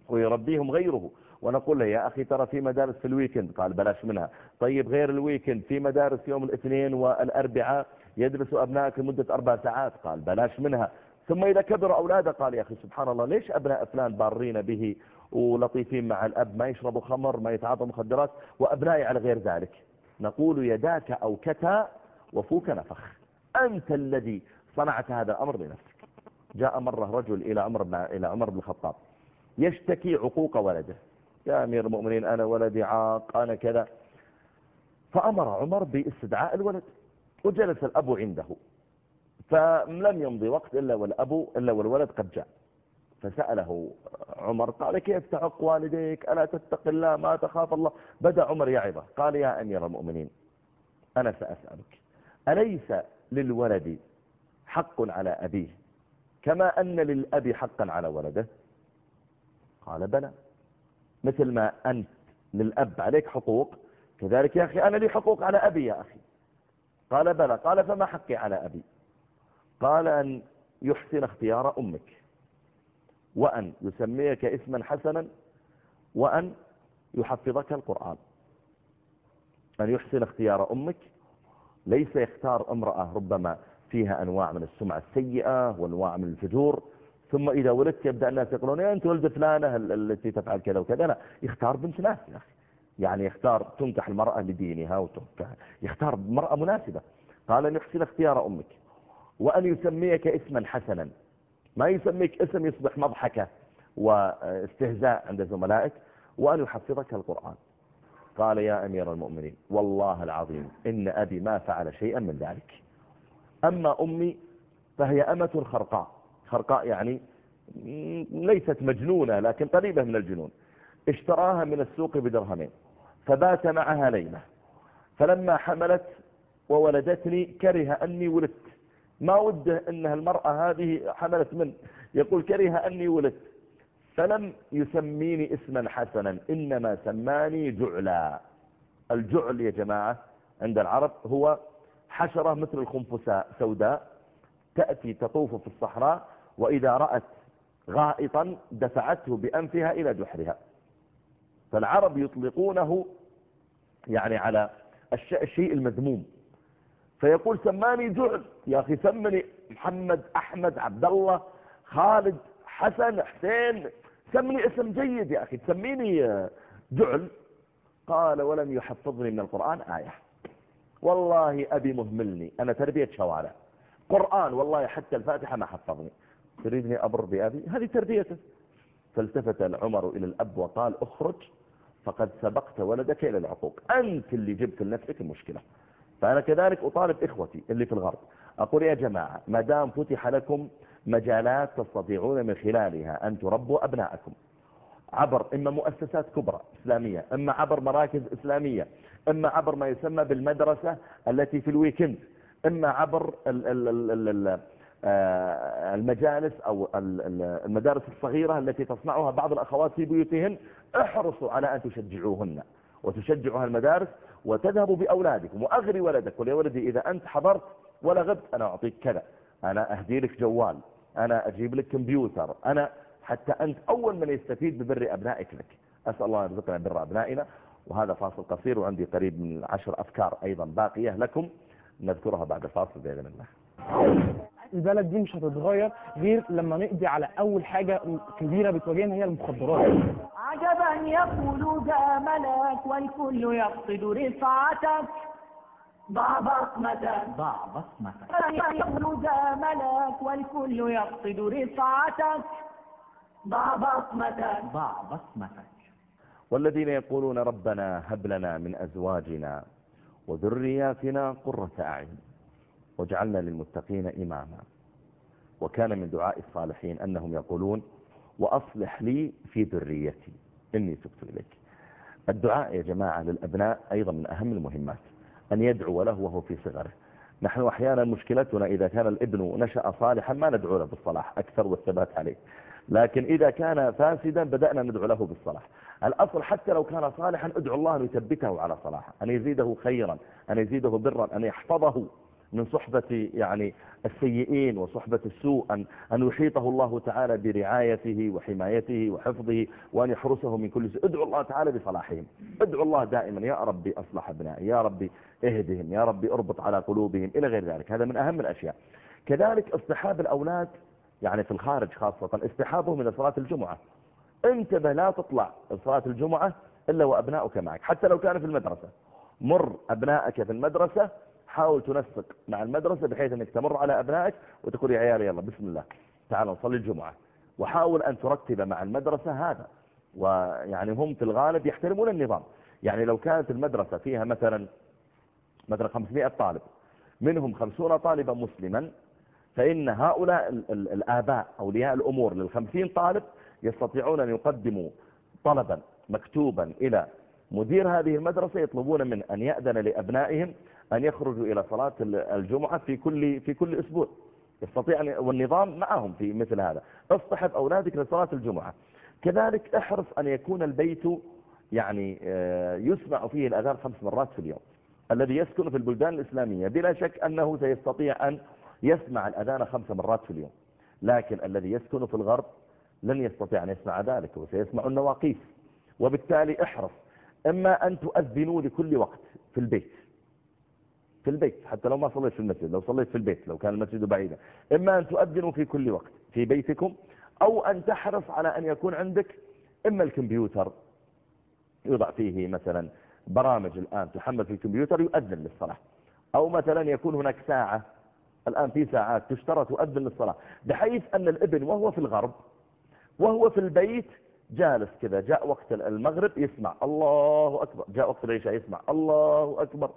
[SPEAKER 2] ويربيهم غيره. ونقول له يا أخي ترى في مدارس في ال weekend. قال بلاش منها. طيب غير ال weekend في مدارس يوم الاثنين والأربعاء يدرس أبنائك لمدة أربع ساعات. قال بلاش منها. ثم إذا كبر أولاده قال يا أخي سبحان الله ليش أبناء فلان بارين به ولطيفين مع الأب؟ ما يشربوا خمر ما يتعاطوا مخدرات وأبنائي على غير ذلك. نقول يداك أوكتا وفوك نفخ. أنت الذي صنعت هذا الأمر لنفسك. جاء مرة رجل إلى عمر إلى عمر بن الخطاب. يشتكي عقوق ولده. يا أمير المؤمنين أنا ولدي عاق أنا كذا. فأمر عمر باستدعاء الولد. وجلس الأب عنده. فلم يمضي وقت إلا والأب إلا والولد قد جاء. فسأله عمر قال كيف تعق والديك؟ ألا تتق الله؟ ما تخاف الله؟ بدأ عمر يعظه قال يا أمير المؤمنين أنا سأسألك أليس للولد حق على أبيه كما أن للأب حقا على ولده؟ قال بلى مثل ما أنت للأب عليك حقوق كذلك يا أخي أنا لي حقوق على أبي يا أخي. قال بلى قال فما حقي على أبي؟ قال أن يحسن اختيار أمك. وأن يسميك اسما حسنا وأن يحفظك القرآن. أن يحسن اختيار أمك. ليس يختار امرأة ربما فيها أنواع من السمعة السيئة وأنواع من الفجور. ثم إذا ولدت يبدأ الناس يقولون يا أنت ولد فلانة التي تفعل كذا وكذا؟ لا يختار بنت ناس يا أخي. يعني يختار تنكح المرأة لدينها وتنكح يختار مرأة مناسبة. قال أن يحسن اختيار أمك. وأن يسميك اسما حسنا. ما يسميك اسم يصبح مضحكة واستهزاء عند زملائك وأن يحفظك القرآن. قال يا أمير المؤمنين والله العظيم إن أبي ما فعل شيئا من ذلك. أما أمي فهي أمة خرقاء. خرقاء يعني ليست مجنونة لكن قريبة من الجنون. اشتراها من السوق بدرهمين فبات معها ليلة فلما حملت وولدتني كره أني ولدت. ما وده أنها المرأة هذه حملت من؟ يقول كره أني ولدت. فلم يسميني اسما حسنا إنما سماني جعلا. الجعل يا جماعة عند العرب هو حشرة مثل الخنفساء سوداء تأتي تطوف في الصحراء وإذا رأت غائطا دفعته بأنفها إلى جحرها. فالعرب يطلقونه يعني على الشيء المذموم. فيقول سماني جعل. يا أخي سمني محمد أحمد عبد الله خالد حسن حسين. سمني اسم جيد يا أخي. تسميني جعل. قال ولم يحفظني من القرآن آية. والله أبي مهملني. أنا تربية شوارع. قرآن والله حتى الفاتحة ما حفظني. تريدني أبر بأبي؟ هذه تربيته. فالتفت العمر إلى الأب وقال اخرج فقد سبقت ولدك إلى العقوق. أنت اللي جبت لنفسك المشكلة. فأنا كذلك أطالب إخوتي اللي في الغرب. أقول يا جماعة ما دام فتح لكم مجالات تستطيعون من خلالها أن تربوا أبناءكم عبر إما مؤسسات كبرى إسلامية إما عبر مراكز إسلامية إما عبر ما يسمى بالمدرسة التي في الويكند إما عبر آه، المجالس أو المدارس الصغيرة التي تصنعها بعض الأخوات في بيوتهن احرصوا على أن تشجعوهن وتشجعوا المدارس وتذهبوا بأولادكم وأغري ولدك ولي ولدي إذا أنت حضرت ولا غبت أنا أعطيك كذا. أنا أهدي لك جوال. أنا أجيب لك كمبيوتر. أنا حتى أنت أول من يستفيد ببر أبنائك لك. أسأل الله يرزقنا بر أبنائنا. وهذا فاصل قصير وعندي قريب من عشر أفكار أيضا باقية لكم. نذكرها بعد الفاصل بإذن الله.
[SPEAKER 9] البلد دي مش هتتغير غير لما نقضي على أول حاجة كبيرة بتواجهنا هي المخدرات.
[SPEAKER 1] عجبا يقول ذا ملك والكل يقصد رفعتك. ضع بصمتك. ضع بصمتك. يقول ذا ملك والكل يقصد رفعتك. ضع بصمتك. ضع بصمتك.
[SPEAKER 2] والذين يقولون ربنا هب لنا من أزواجنا وذرياتنا قرة أعين. وجعلنا للمتقين إماما. وكان من دعاء الصالحين أنهم يقولون وأصلح لي في ذريتي إني تبت إليك. الدعاء يا جماعة للأبناء أيضا من أهم المهمات أن يدعو له وهو في صغره. نحن أحيانا مشكلتنا إذا كان الابن نشأ صالحا ما ندعو له بالصلاح أكثر والثبات عليه. لكن إذا كان فاسدا بدأنا ندعو له بالصلاح. الأصل حتى لو كان صالحا ادعو الله أن يثبته على صلاح أن يزيده خيرا أن يزيده برا أن يحفظه. من صحبة يعني السيئين وصحبة السوء أن, أن يحيطه الله تعالى برعايته وحمايته وحفظه وأن يحرسه من كل سوء. ادعو الله تعالى بصلاحهم. ادعو الله دائما. يا ربي أصلح أبنائي يا ربي اهدهم يا ربي أربط على قلوبهم إلى غير ذلك. هذا من أهم الأشياء. كذلك اصطحاب الأولاد يعني في الخارج خاصة اصطحابهم من صلاة الجمعة. انتبه لا تطلع صلاة الجمعة إلا وأبنائك معك. حتى لو كان في المدرسة. مر أبنائك في المدرسة حاول تنسق مع المدرسة بحيث أنك تمر على أبنائك وتقول يا عيال يلا بسم الله تعالوا نصلي الجمعة. وحاول أن ترتب مع المدرسة هذا. ويعني هم في الغالب يحترمون النظام. يعني لو كانت المدرسة فيها مثلا مثلا 500 طالب منهم 50 طالبا مسلما فإن هؤلاء الآباء أولياء الأمور للخمسين طالب يستطيعون أن يقدموا طلبا مكتوبا إلى مدير هذه المدرسة يطلبون من أن يأذن لأبنائهم أن يخرجوا إلى صلاة الجمعة في كل, في كل أسبوع. يستطيع والنظام معهم في مثل هذا. اصطحب أولادك لصلاة الجمعة. كذلك احرص أن يكون البيت يعني آه، يسمع فيه الأذان خمس مرات في اليوم. الذي يسكن في البلدان الإسلامية بلا شك أنه سيستطيع أن يسمع الأذان خمس مرات في اليوم. لكن الذي يسكن في الغرب لن يستطيع أن يسمع ذلك وسيسمع النواقيس. وبالتالي احرص. إما أن تؤذنوا لكل وقت في البيت. في البيت حتى لو ما صليت في المسجد لو صليت في البيت لو كان المسجد بعيدا. إما أن تؤذنوا في كل وقت في بيتكم أو أن تحرص على أن يكون عندك إما الكمبيوتر يوضع فيه مثلا برامج الآن تحمل في الكمبيوتر يؤذن للصلاة. أو مثلا يكون هناك ساعة الآن في ساعات تشترى تؤذن للصلاة. بحيث أن الإبن وهو في الغرب وهو في البيت جالس كذا جاء وقت المغرب يسمع الله أكبر جاء وقت العشاء يسمع الله أكبر.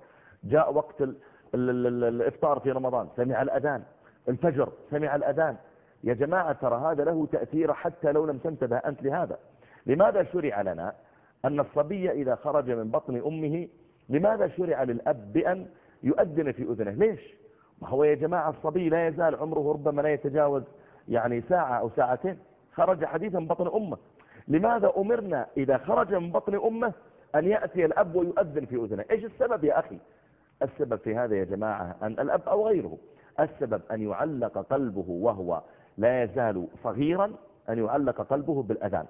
[SPEAKER 2] جاء وقت ال ال ال الإفطار في رمضان. سمع الأذان. الفجر. سمع الأذان. يا جماعة ترى هذا له تأثير حتى لو لم تنتبه أنت لهذا. لماذا شرع لنا أن الصبي إذا خرج من بطن أمه لماذا شرع للأب بأن يؤذن في أذنه؟ ليش؟ ما هو يا جماعة الصبي لا يزال عمره ربما لا يتجاوز يعني ساعة أو ساعتين. خرج حديثا من بطن أمه. لماذا أمرنا إذا خرج من بطن أمه أن يأتي الأب ويؤذن في أذنه؟ إيش السبب يا أخي؟ السبب في هذا يا جماعة أن الأب أو غيره السبب أن يعلق قلبه وهو لا يزال صغيرا أن يعلق قلبه بالأذان.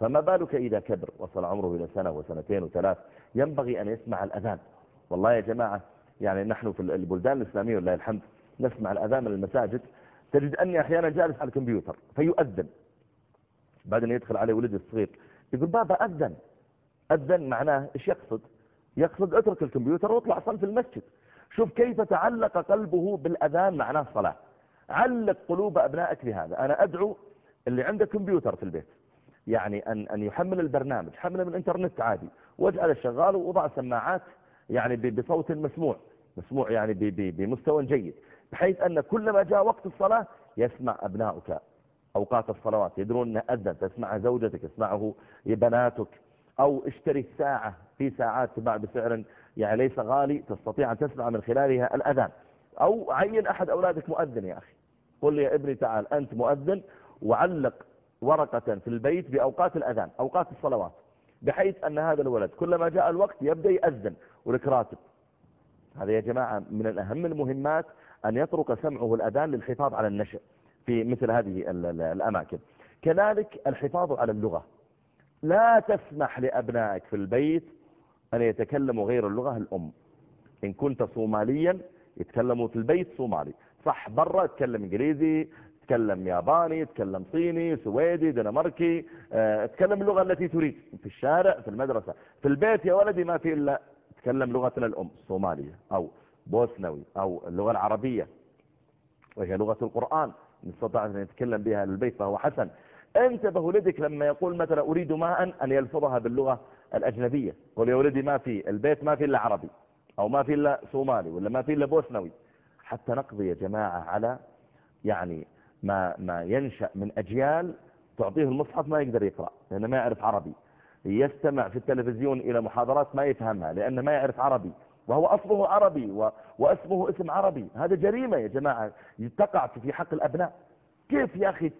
[SPEAKER 2] فما بالك إذا كبر وصل عمره إلى سنة وسنتين وثلاث ينبغي أن يسمع الأذان. والله يا جماعة يعني نحن في البلدان الإسلامية والله الحمد نسمع الأذان من المساجد تجد أني أحيانا جالس على الكمبيوتر فيؤذن. بعدين يدخل عليه ولدي الصغير يقول بابا أذن. أذن معناه إيش يقصد؟ يقصد اترك الكمبيوتر واطلع صل في المسجد. شوف كيف تعلق قلبه بالأذان معناه صلاة علق قلوب أبنائك بهذا. أنا أدعو اللي عنده كمبيوتر في البيت. يعني أن, أن يحمل البرنامج. حمله من الانترنت عادي. واجعل الشغال ووضع سماعات يعني بصوت مسموع. مسموع يعني بمستوى جيد. بحيث أن كلما جاء وقت الصلاة يسمع أبناؤك. أوقات الصلوات. يدرون أنه أذن. تسمع زوجتك. تسمعه بناتك. أو اشتري ساعة في ساعات تباع بسعر يعني ليس غالي تستطيع أن تسمع من خلالها الأذان. أو عين أحد أولادك مؤذن يا أخي. قل لي يا ابني تعال أنت مؤذن وعلق ورقة في البيت بأوقات الأذان أوقات الصلوات بحيث أن هذا الولد كلما جاء الوقت يبدأ يأذن ولك راتب. هذا يا جماعة من الأهم المهمات أن يترك سمعه الأذان للحفاظ على النشأ في مثل هذه الأماكن. كذلك الحفاظ على اللغة. لا تسمح لأبنائك في البيت أن يتكلموا غير اللغة الأم. إن كنت صوماليا يتكلموا في البيت صومالي. صح برا يتكلم إنجليزي تكلم ياباني تكلم صيني سويدي دنماركي آه تكلم اللغة التي تريد. في الشارع في المدرسة. في البيت يا ولدي ما في إلا تكلم لغتنا الأم الصومالية أو بوسنوي أو اللغة العربية. وهي لغة القرآن. نستطيع أن نتكلم بها للبيت فهو حسن. انتبه ولدك لما يقول مثلا أريد ماء أن يلفظها باللغة الأجنبية. قول يا ولدي ما في البيت ما في إلا عربي أو ما في إلا صومالي ولا ما في إلا بوسنوي. حتى نقضي يا جماعة على يعني ما, ما ينشأ من أجيال تعطيه المصحف ما يقدر يقرأ لأنه ما يعرف عربي. يستمع في التلفزيون إلى محاضرات ما يفهمها لأنه ما يعرف عربي وهو أصله عربي و... وأسمه اسم عربي. هذا جريمة يا جماعة تقع في حق الأبناء. كيف يا أخي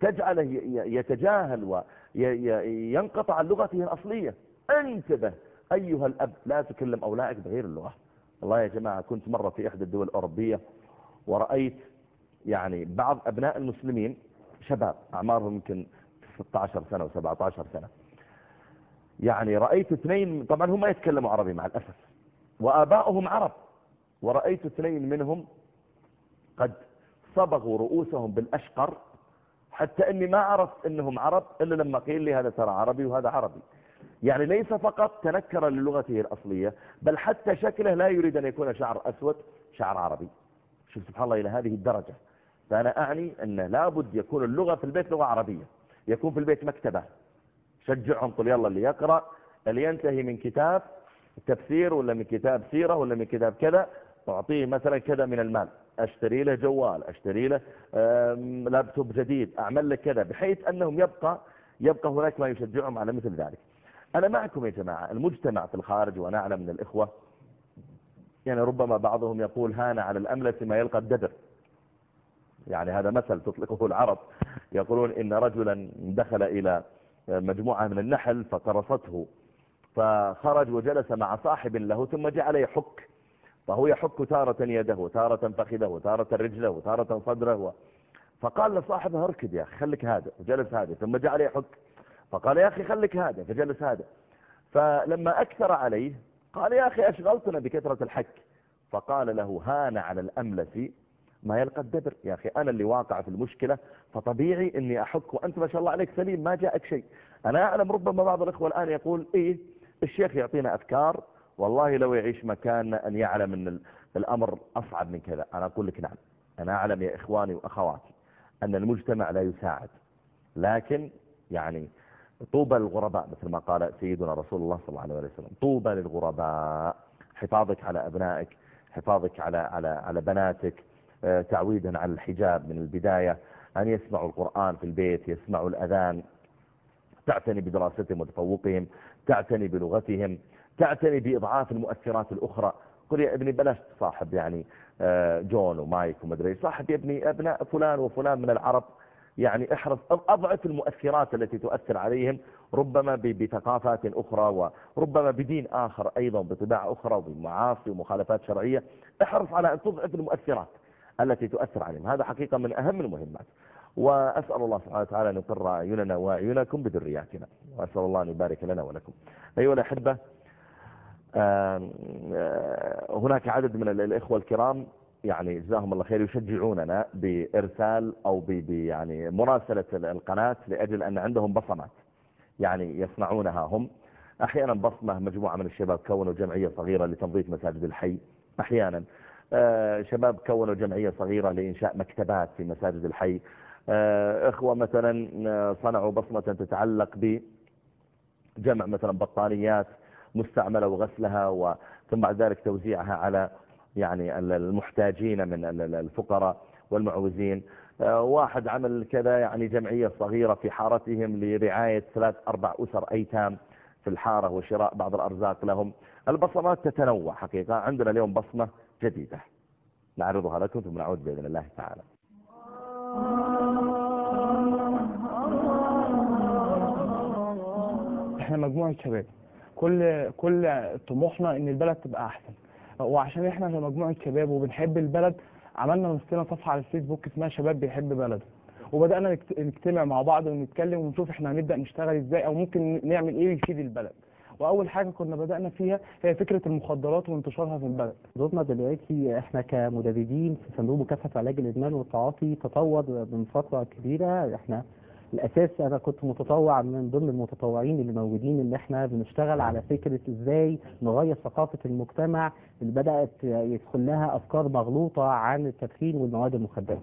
[SPEAKER 2] تجعله يتجاهل وينقطع عن لغته الأصلية. انتبه أيها الأب لا تكلم أولئك بغير اللغة. والله يا جماعة كنت مرة في إحدى الدول الأوروبية ورأيت يعني بعض أبناء المسلمين شباب أعمارهم يمكن 16 سنة و17 سنة. يعني رأيت اثنين طبعا هم ما يتكلموا عربي مع الأسف. وآباؤهم عرب. ورأيت اثنين منهم قد صبغوا رؤوسهم بالأشقر حتى أني ما عرفت أنهم عرب إلا لما قيل لي هذا ترى عربي وهذا عربي. يعني ليس فقط تنكر للغته الأصلية بل حتى شكله لا يريد أن يكون شعر أسود شعر عربي. شوف سبحان الله إلى هذه الدرجة. فأنا أعني أن لابد يكون اللغة في البيت لغة عربية. يكون في البيت مكتبة. شجعهم قل يلا اللي يقرأ اللي ينتهي من كتاب تفسير ولا من كتاب سيرة ولا من كتاب كذا أعطيه مثلا كذا من المال. أشتري له جوال أشتري له لابتوب جديد أعمل له كذا بحيث أنهم يبقى يبقى هناك ما يشجعهم على مثل ذلك. أنا معكم يا جماعة المجتمع في الخارج وأنا أعلم من الإخوة يعني ربما بعضهم يقول هان على الأملة ما يلقى الددر يعني هذا مثل تطلقه العرب يقولون إن رجلا دخل إلى مجموعة من النحل فقرصته فخرج وجلس مع صاحب له ثم جعل يحك. فهو يحك تارة يده تارة فخذه تارة رجله تارة صدره. فقال لصاحبه اركد يا أخي خليك هذا فجلس هذا ثم جعل يحك فقال يا أخي خليك هذا فجلس هذا فلما أكثر عليه قال يا أخي أشغلتنا بكثرة الحك. فقال له هان على الأملة ما يلقى الدبر. يا أخي أنا اللي واقع في المشكلة فطبيعي أني أحك. وأنت ما شاء الله عليك سليم ما جاءك شيء. أنا أعلم ربما بعض الإخوة الآن يقول إيه الشيخ يعطينا أفكار والله لو يعيش مكاننا أن يعلم أن الأمر أصعب من كذا. أنا أقول لك نعم. أنا أعلم يا إخواني وأخواتي أن المجتمع لا يساعد. لكن يعني طوبى للغرباء مثل ما قال سيدنا رسول الله صلى الله عليه وسلم. طوبى للغرباء. حفاظك على أبنائك حفاظك على على على بناتك آه، تعويدا على الحجاب من البداية. أن يسمعوا القرآن في البيت يسمعوا الأذان. تعتني بدراستهم وتفوقهم تعتني بلغتهم. تعتني بإضعاف المؤثرات الأخرى. قل يا ابني بلاش تصاحب يعني آه، جون ومايك ومدري صاحب يا ابني أبناء فلان وفلان من العرب. يعني احرص أضعف المؤثرات التي تؤثر عليهم ربما بثقافات أخرى وربما بدين آخر أيضا بطباع أخرى وبمعاصي ومخالفات شرعية. احرص على أن تضعف المؤثرات التي تؤثر عليهم. هذا حقيقة من أهم المهمات. وأسأل الله سبحانه وتعالى أن يقر أعيننا وأعينكم بذرياتنا. وأسأل الله أن يبارك لنا ولكم. أيها الأحبة هناك عدد من الإخوة الكرام يعني جزاهم الله خير يشجعوننا بإرسال أو يعني مراسلة القناة لأجل أن عندهم بصمات يعني يصنعونها هم. أحيانا بصمة مجموعة من الشباب كونوا جمعية صغيرة لتنظيف مساجد الحي. أحيانا آه، شباب كونوا جمعية صغيرة لإنشاء مكتبات في مساجد الحي. آه، إخوة مثلا آه، صنعوا بصمة تتعلق بجمع مثلا بطانيات مستعملة وغسلها ثم بعد ذلك توزيعها على يعني المحتاجين من الفقراء والمعوزين. واحد عمل كذا يعني جمعية صغيرة في حارتهم لرعاية ثلاث أربع أسر أيتام في الحارة وشراء بعض الأرزاق لهم. البصمات تتنوع حقيقة. عندنا اليوم بصمة جديدة نعرضها لكم ثم نعود بإذن الله تعالى.
[SPEAKER 9] إحنا مجموعة شباب. كل كل طموحنا إن البلد تبقى أحسن. وعشان إحنا مجموعة شباب وبنحب البلد عملنا نفسنا صفحة على الفيسبوك اسمها شباب بيحب بلده وبدأنا نجتمع مع بعض ونتكلم ونشوف إحنا هنبدأ نشتغل إزاي أو ممكن نعمل إيه يفيد البلد. وأول حاجة كنا بدأنا فيها هي فكرة المخدرات وانتشارها في البلد.
[SPEAKER 10] دورنا دلوقتي إحنا كمدربين في صندوق مكافحه علاج الإدمان والتعاطي تطور من فترة كبيرة. إحنا الأساس أنا كنت متطوع من ضمن المتطوعين اللي موجودين إن إحنا بنشتغل على فكرة إزاي نغير ثقافة المجتمع اللي بدأت يدخل لها أفكار مغلوطة عن التدخين والمواد المخدرة.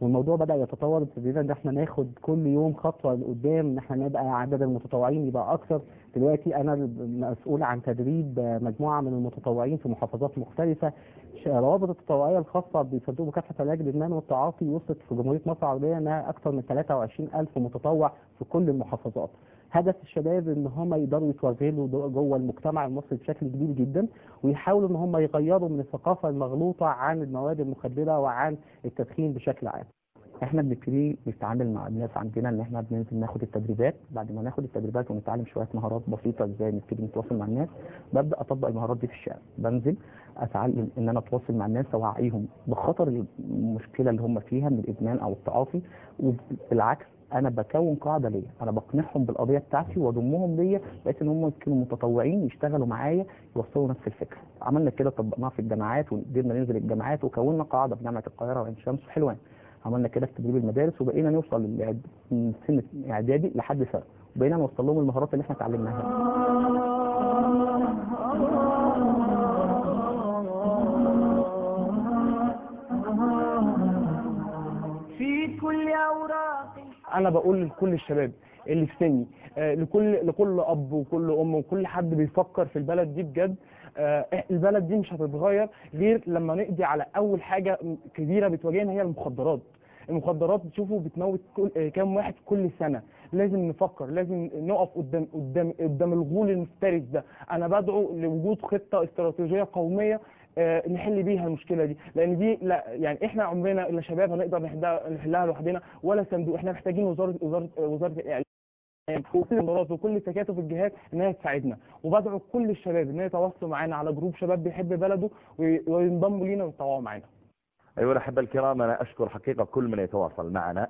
[SPEAKER 10] والموضوع بدأ يتطور ابتدينا إن إحنا ناخد كل يوم خطوة لقدام إن إحنا نبقى عدد المتطوعين يبقى أكثر دلوقتي أنا مسؤول عن تدريب مجموعة من المتطوعين في محافظات مختلفة روابط التطوعية الخاصة بصندوق مكافحة علاج الإدمان والتعاطي وصلت في جمهورية مصر العربية إنها أكثر من 23000 متطوع في كل المحافظات. هدف الشباب إن هم يقدروا يتوغلوا جوه المجتمع المصري بشكل كبير جدا ويحاولوا إن هم يغيروا من الثقافة المغلوطة عن المواد المخدرة وعن التدخين بشكل عام. إحنا بنبتدي نتعامل مع الناس عندنا ان إحنا بننزل ناخد التدريبات. بعد ما ناخد التدريبات ونتعلم شوية مهارات بسيطة إزاي نبتدي نتواصل مع الناس ببدأ أطبق المهارات دي في الشارع بنزل أتعلم إن أنا أتواصل مع الناس أوعيهم بخطر المشكلة اللي هم فيها من الإدمان أو التعاطي وبالعكس أنا بكون قاعدة ليا. أنا بقنعهم بالقضية بتاعتي وأضمهم ليا بحيث إن هم يكونوا متطوعين يشتغلوا معايا يوصلوا نفس الفكرة. عملنا كده طبقناها في الجامعات وقدرنا ننزل الجامعات وكونا قاعدة في جامعة القاهرة وعين شمس. وحلوان عملنا كده في تدريب المدارس وبقينا نوصل لسن إعدادي لحد ثانوي. وبقينا نوصل لهم المهارات اللي إحنا اتعلمناها.
[SPEAKER 1] في كل أوراق
[SPEAKER 9] أنا بقول لكل الشباب اللي في سني آه، لكل لكل أب وكل أم وكل حد بيفكر في البلد دي بجد البلد دي مش هتتغير غير لما نقضي على أول حاجة كبيرة بتواجهنا هي المخدرات. المخدرات بتشوفوا بتموت كل آه، كام واحد كل سنة. لازم نفكر لازم نقف قدام قدام قدام الغول المفترس ده. أنا بدعو لوجود خطة استراتيجية قومية آه، نحل بيها المشكلة دي. لأن دي لا يعني إحنا عمرنا لا شباب هنقدر نحلها لوحدنا ولا صندوق. إحنا محتاجين وزاره وزاره وزارة الإعلام. الوزارات وكل تكاتف الجهات ان هي تساعدنا. وبدعو كل الشباب إن يتواصلوا معانا على جروب شباب بيحب بلده وي- وينضموا لينا ويتطوعوا معانا.
[SPEAKER 2] أيها الأحبة الكرام أنا أشكر حقيقة كل من يتواصل معنا.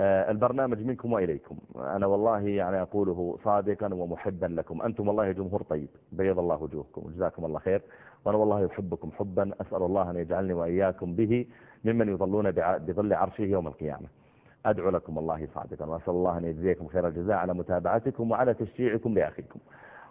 [SPEAKER 2] آه، البرنامج منكم وإليكم. أنا والله يعني أقوله صادقا ومحبا لكم. أنتم والله جمهور طيب. بيض الله وجوهكم. وجزاكم الله خير. وأنا والله أحبكم حبا. أسأل الله أن يجعلني وإياكم به ممن يظلون بظل عرشه يوم القيامة. أدعو لكم والله صادقا وأسأل الله أن يجزيكم خير الجزاء على متابعتكم وعلى تشجيعكم لأخيكم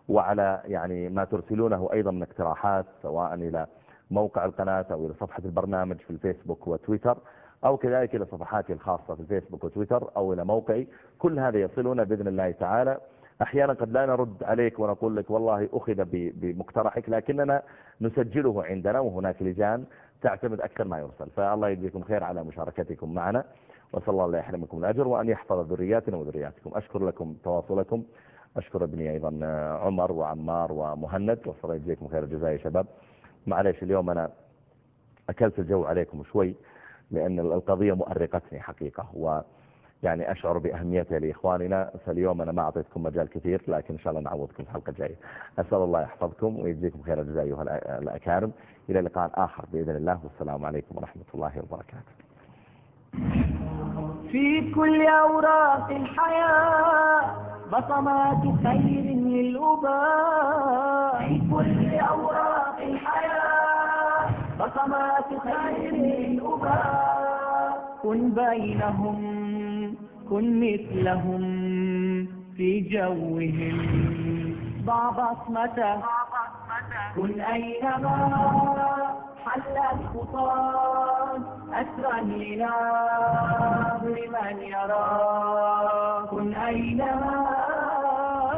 [SPEAKER 2] وعلى يعني ما ترسلونه أيضا من اقتراحات سواء إلى موقع القناة أو إلى صفحة البرنامج في الفيسبوك وتويتر أو كذلك إلى صفحاتي الخاصة في الفيسبوك وتويتر أو إلى موقعي. كل هذا يصلنا بإذن الله تعالى. أحيانا قد لا نرد عليك ونقول لك والله أخذ بمقترحك لكننا نسجله عندنا وهناك لجان تعتمد أكثر ما يرسل. فالله يجزيكم خير على مشاركتكم معنا. وصلى الله لا يحرمكم الأجر وأن يحفظ ذرياتنا وذرياتكم. أشكر لكم تواصلكم. أشكر ابني أيضا آه، عمر وعمار ومهند. وصلى الله يجزيكم خير الجزاء يا شباب. معليش اليوم أنا أكلت الجو عليكم شوي لأن القضية مؤرقتني حقيقة ويعني أشعر بأهميتها لإخواننا. فاليوم أنا ما أعطيتكم مجال كثير لكن إن شاء الله نعوضكم في الحلقة الجاية. أسأل الله يحفظكم ويجزيكم خير الجزاء أيها الأ- الأكارم. إلى لقاء آخر بإذن الله. والسلام عليكم ورحمة الله وبركاته.
[SPEAKER 1] في كل أوراق الحياة بصمات خير للأباء. في كل أوراق الحياة بصمات خير للأباء. كن بينهم كن مثلهم في جوهم. ضع بصمته كن أينما حلت خطاك أسرا لناظر من يراك. كن أينما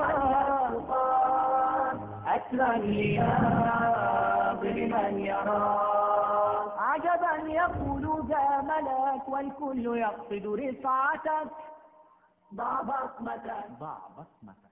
[SPEAKER 1] حلت خطاك أسرا لناظر من يراك. عجبا يقول ذا ملك والكل يقصد رفعتك ضع بصمتك. ضع بصمتك.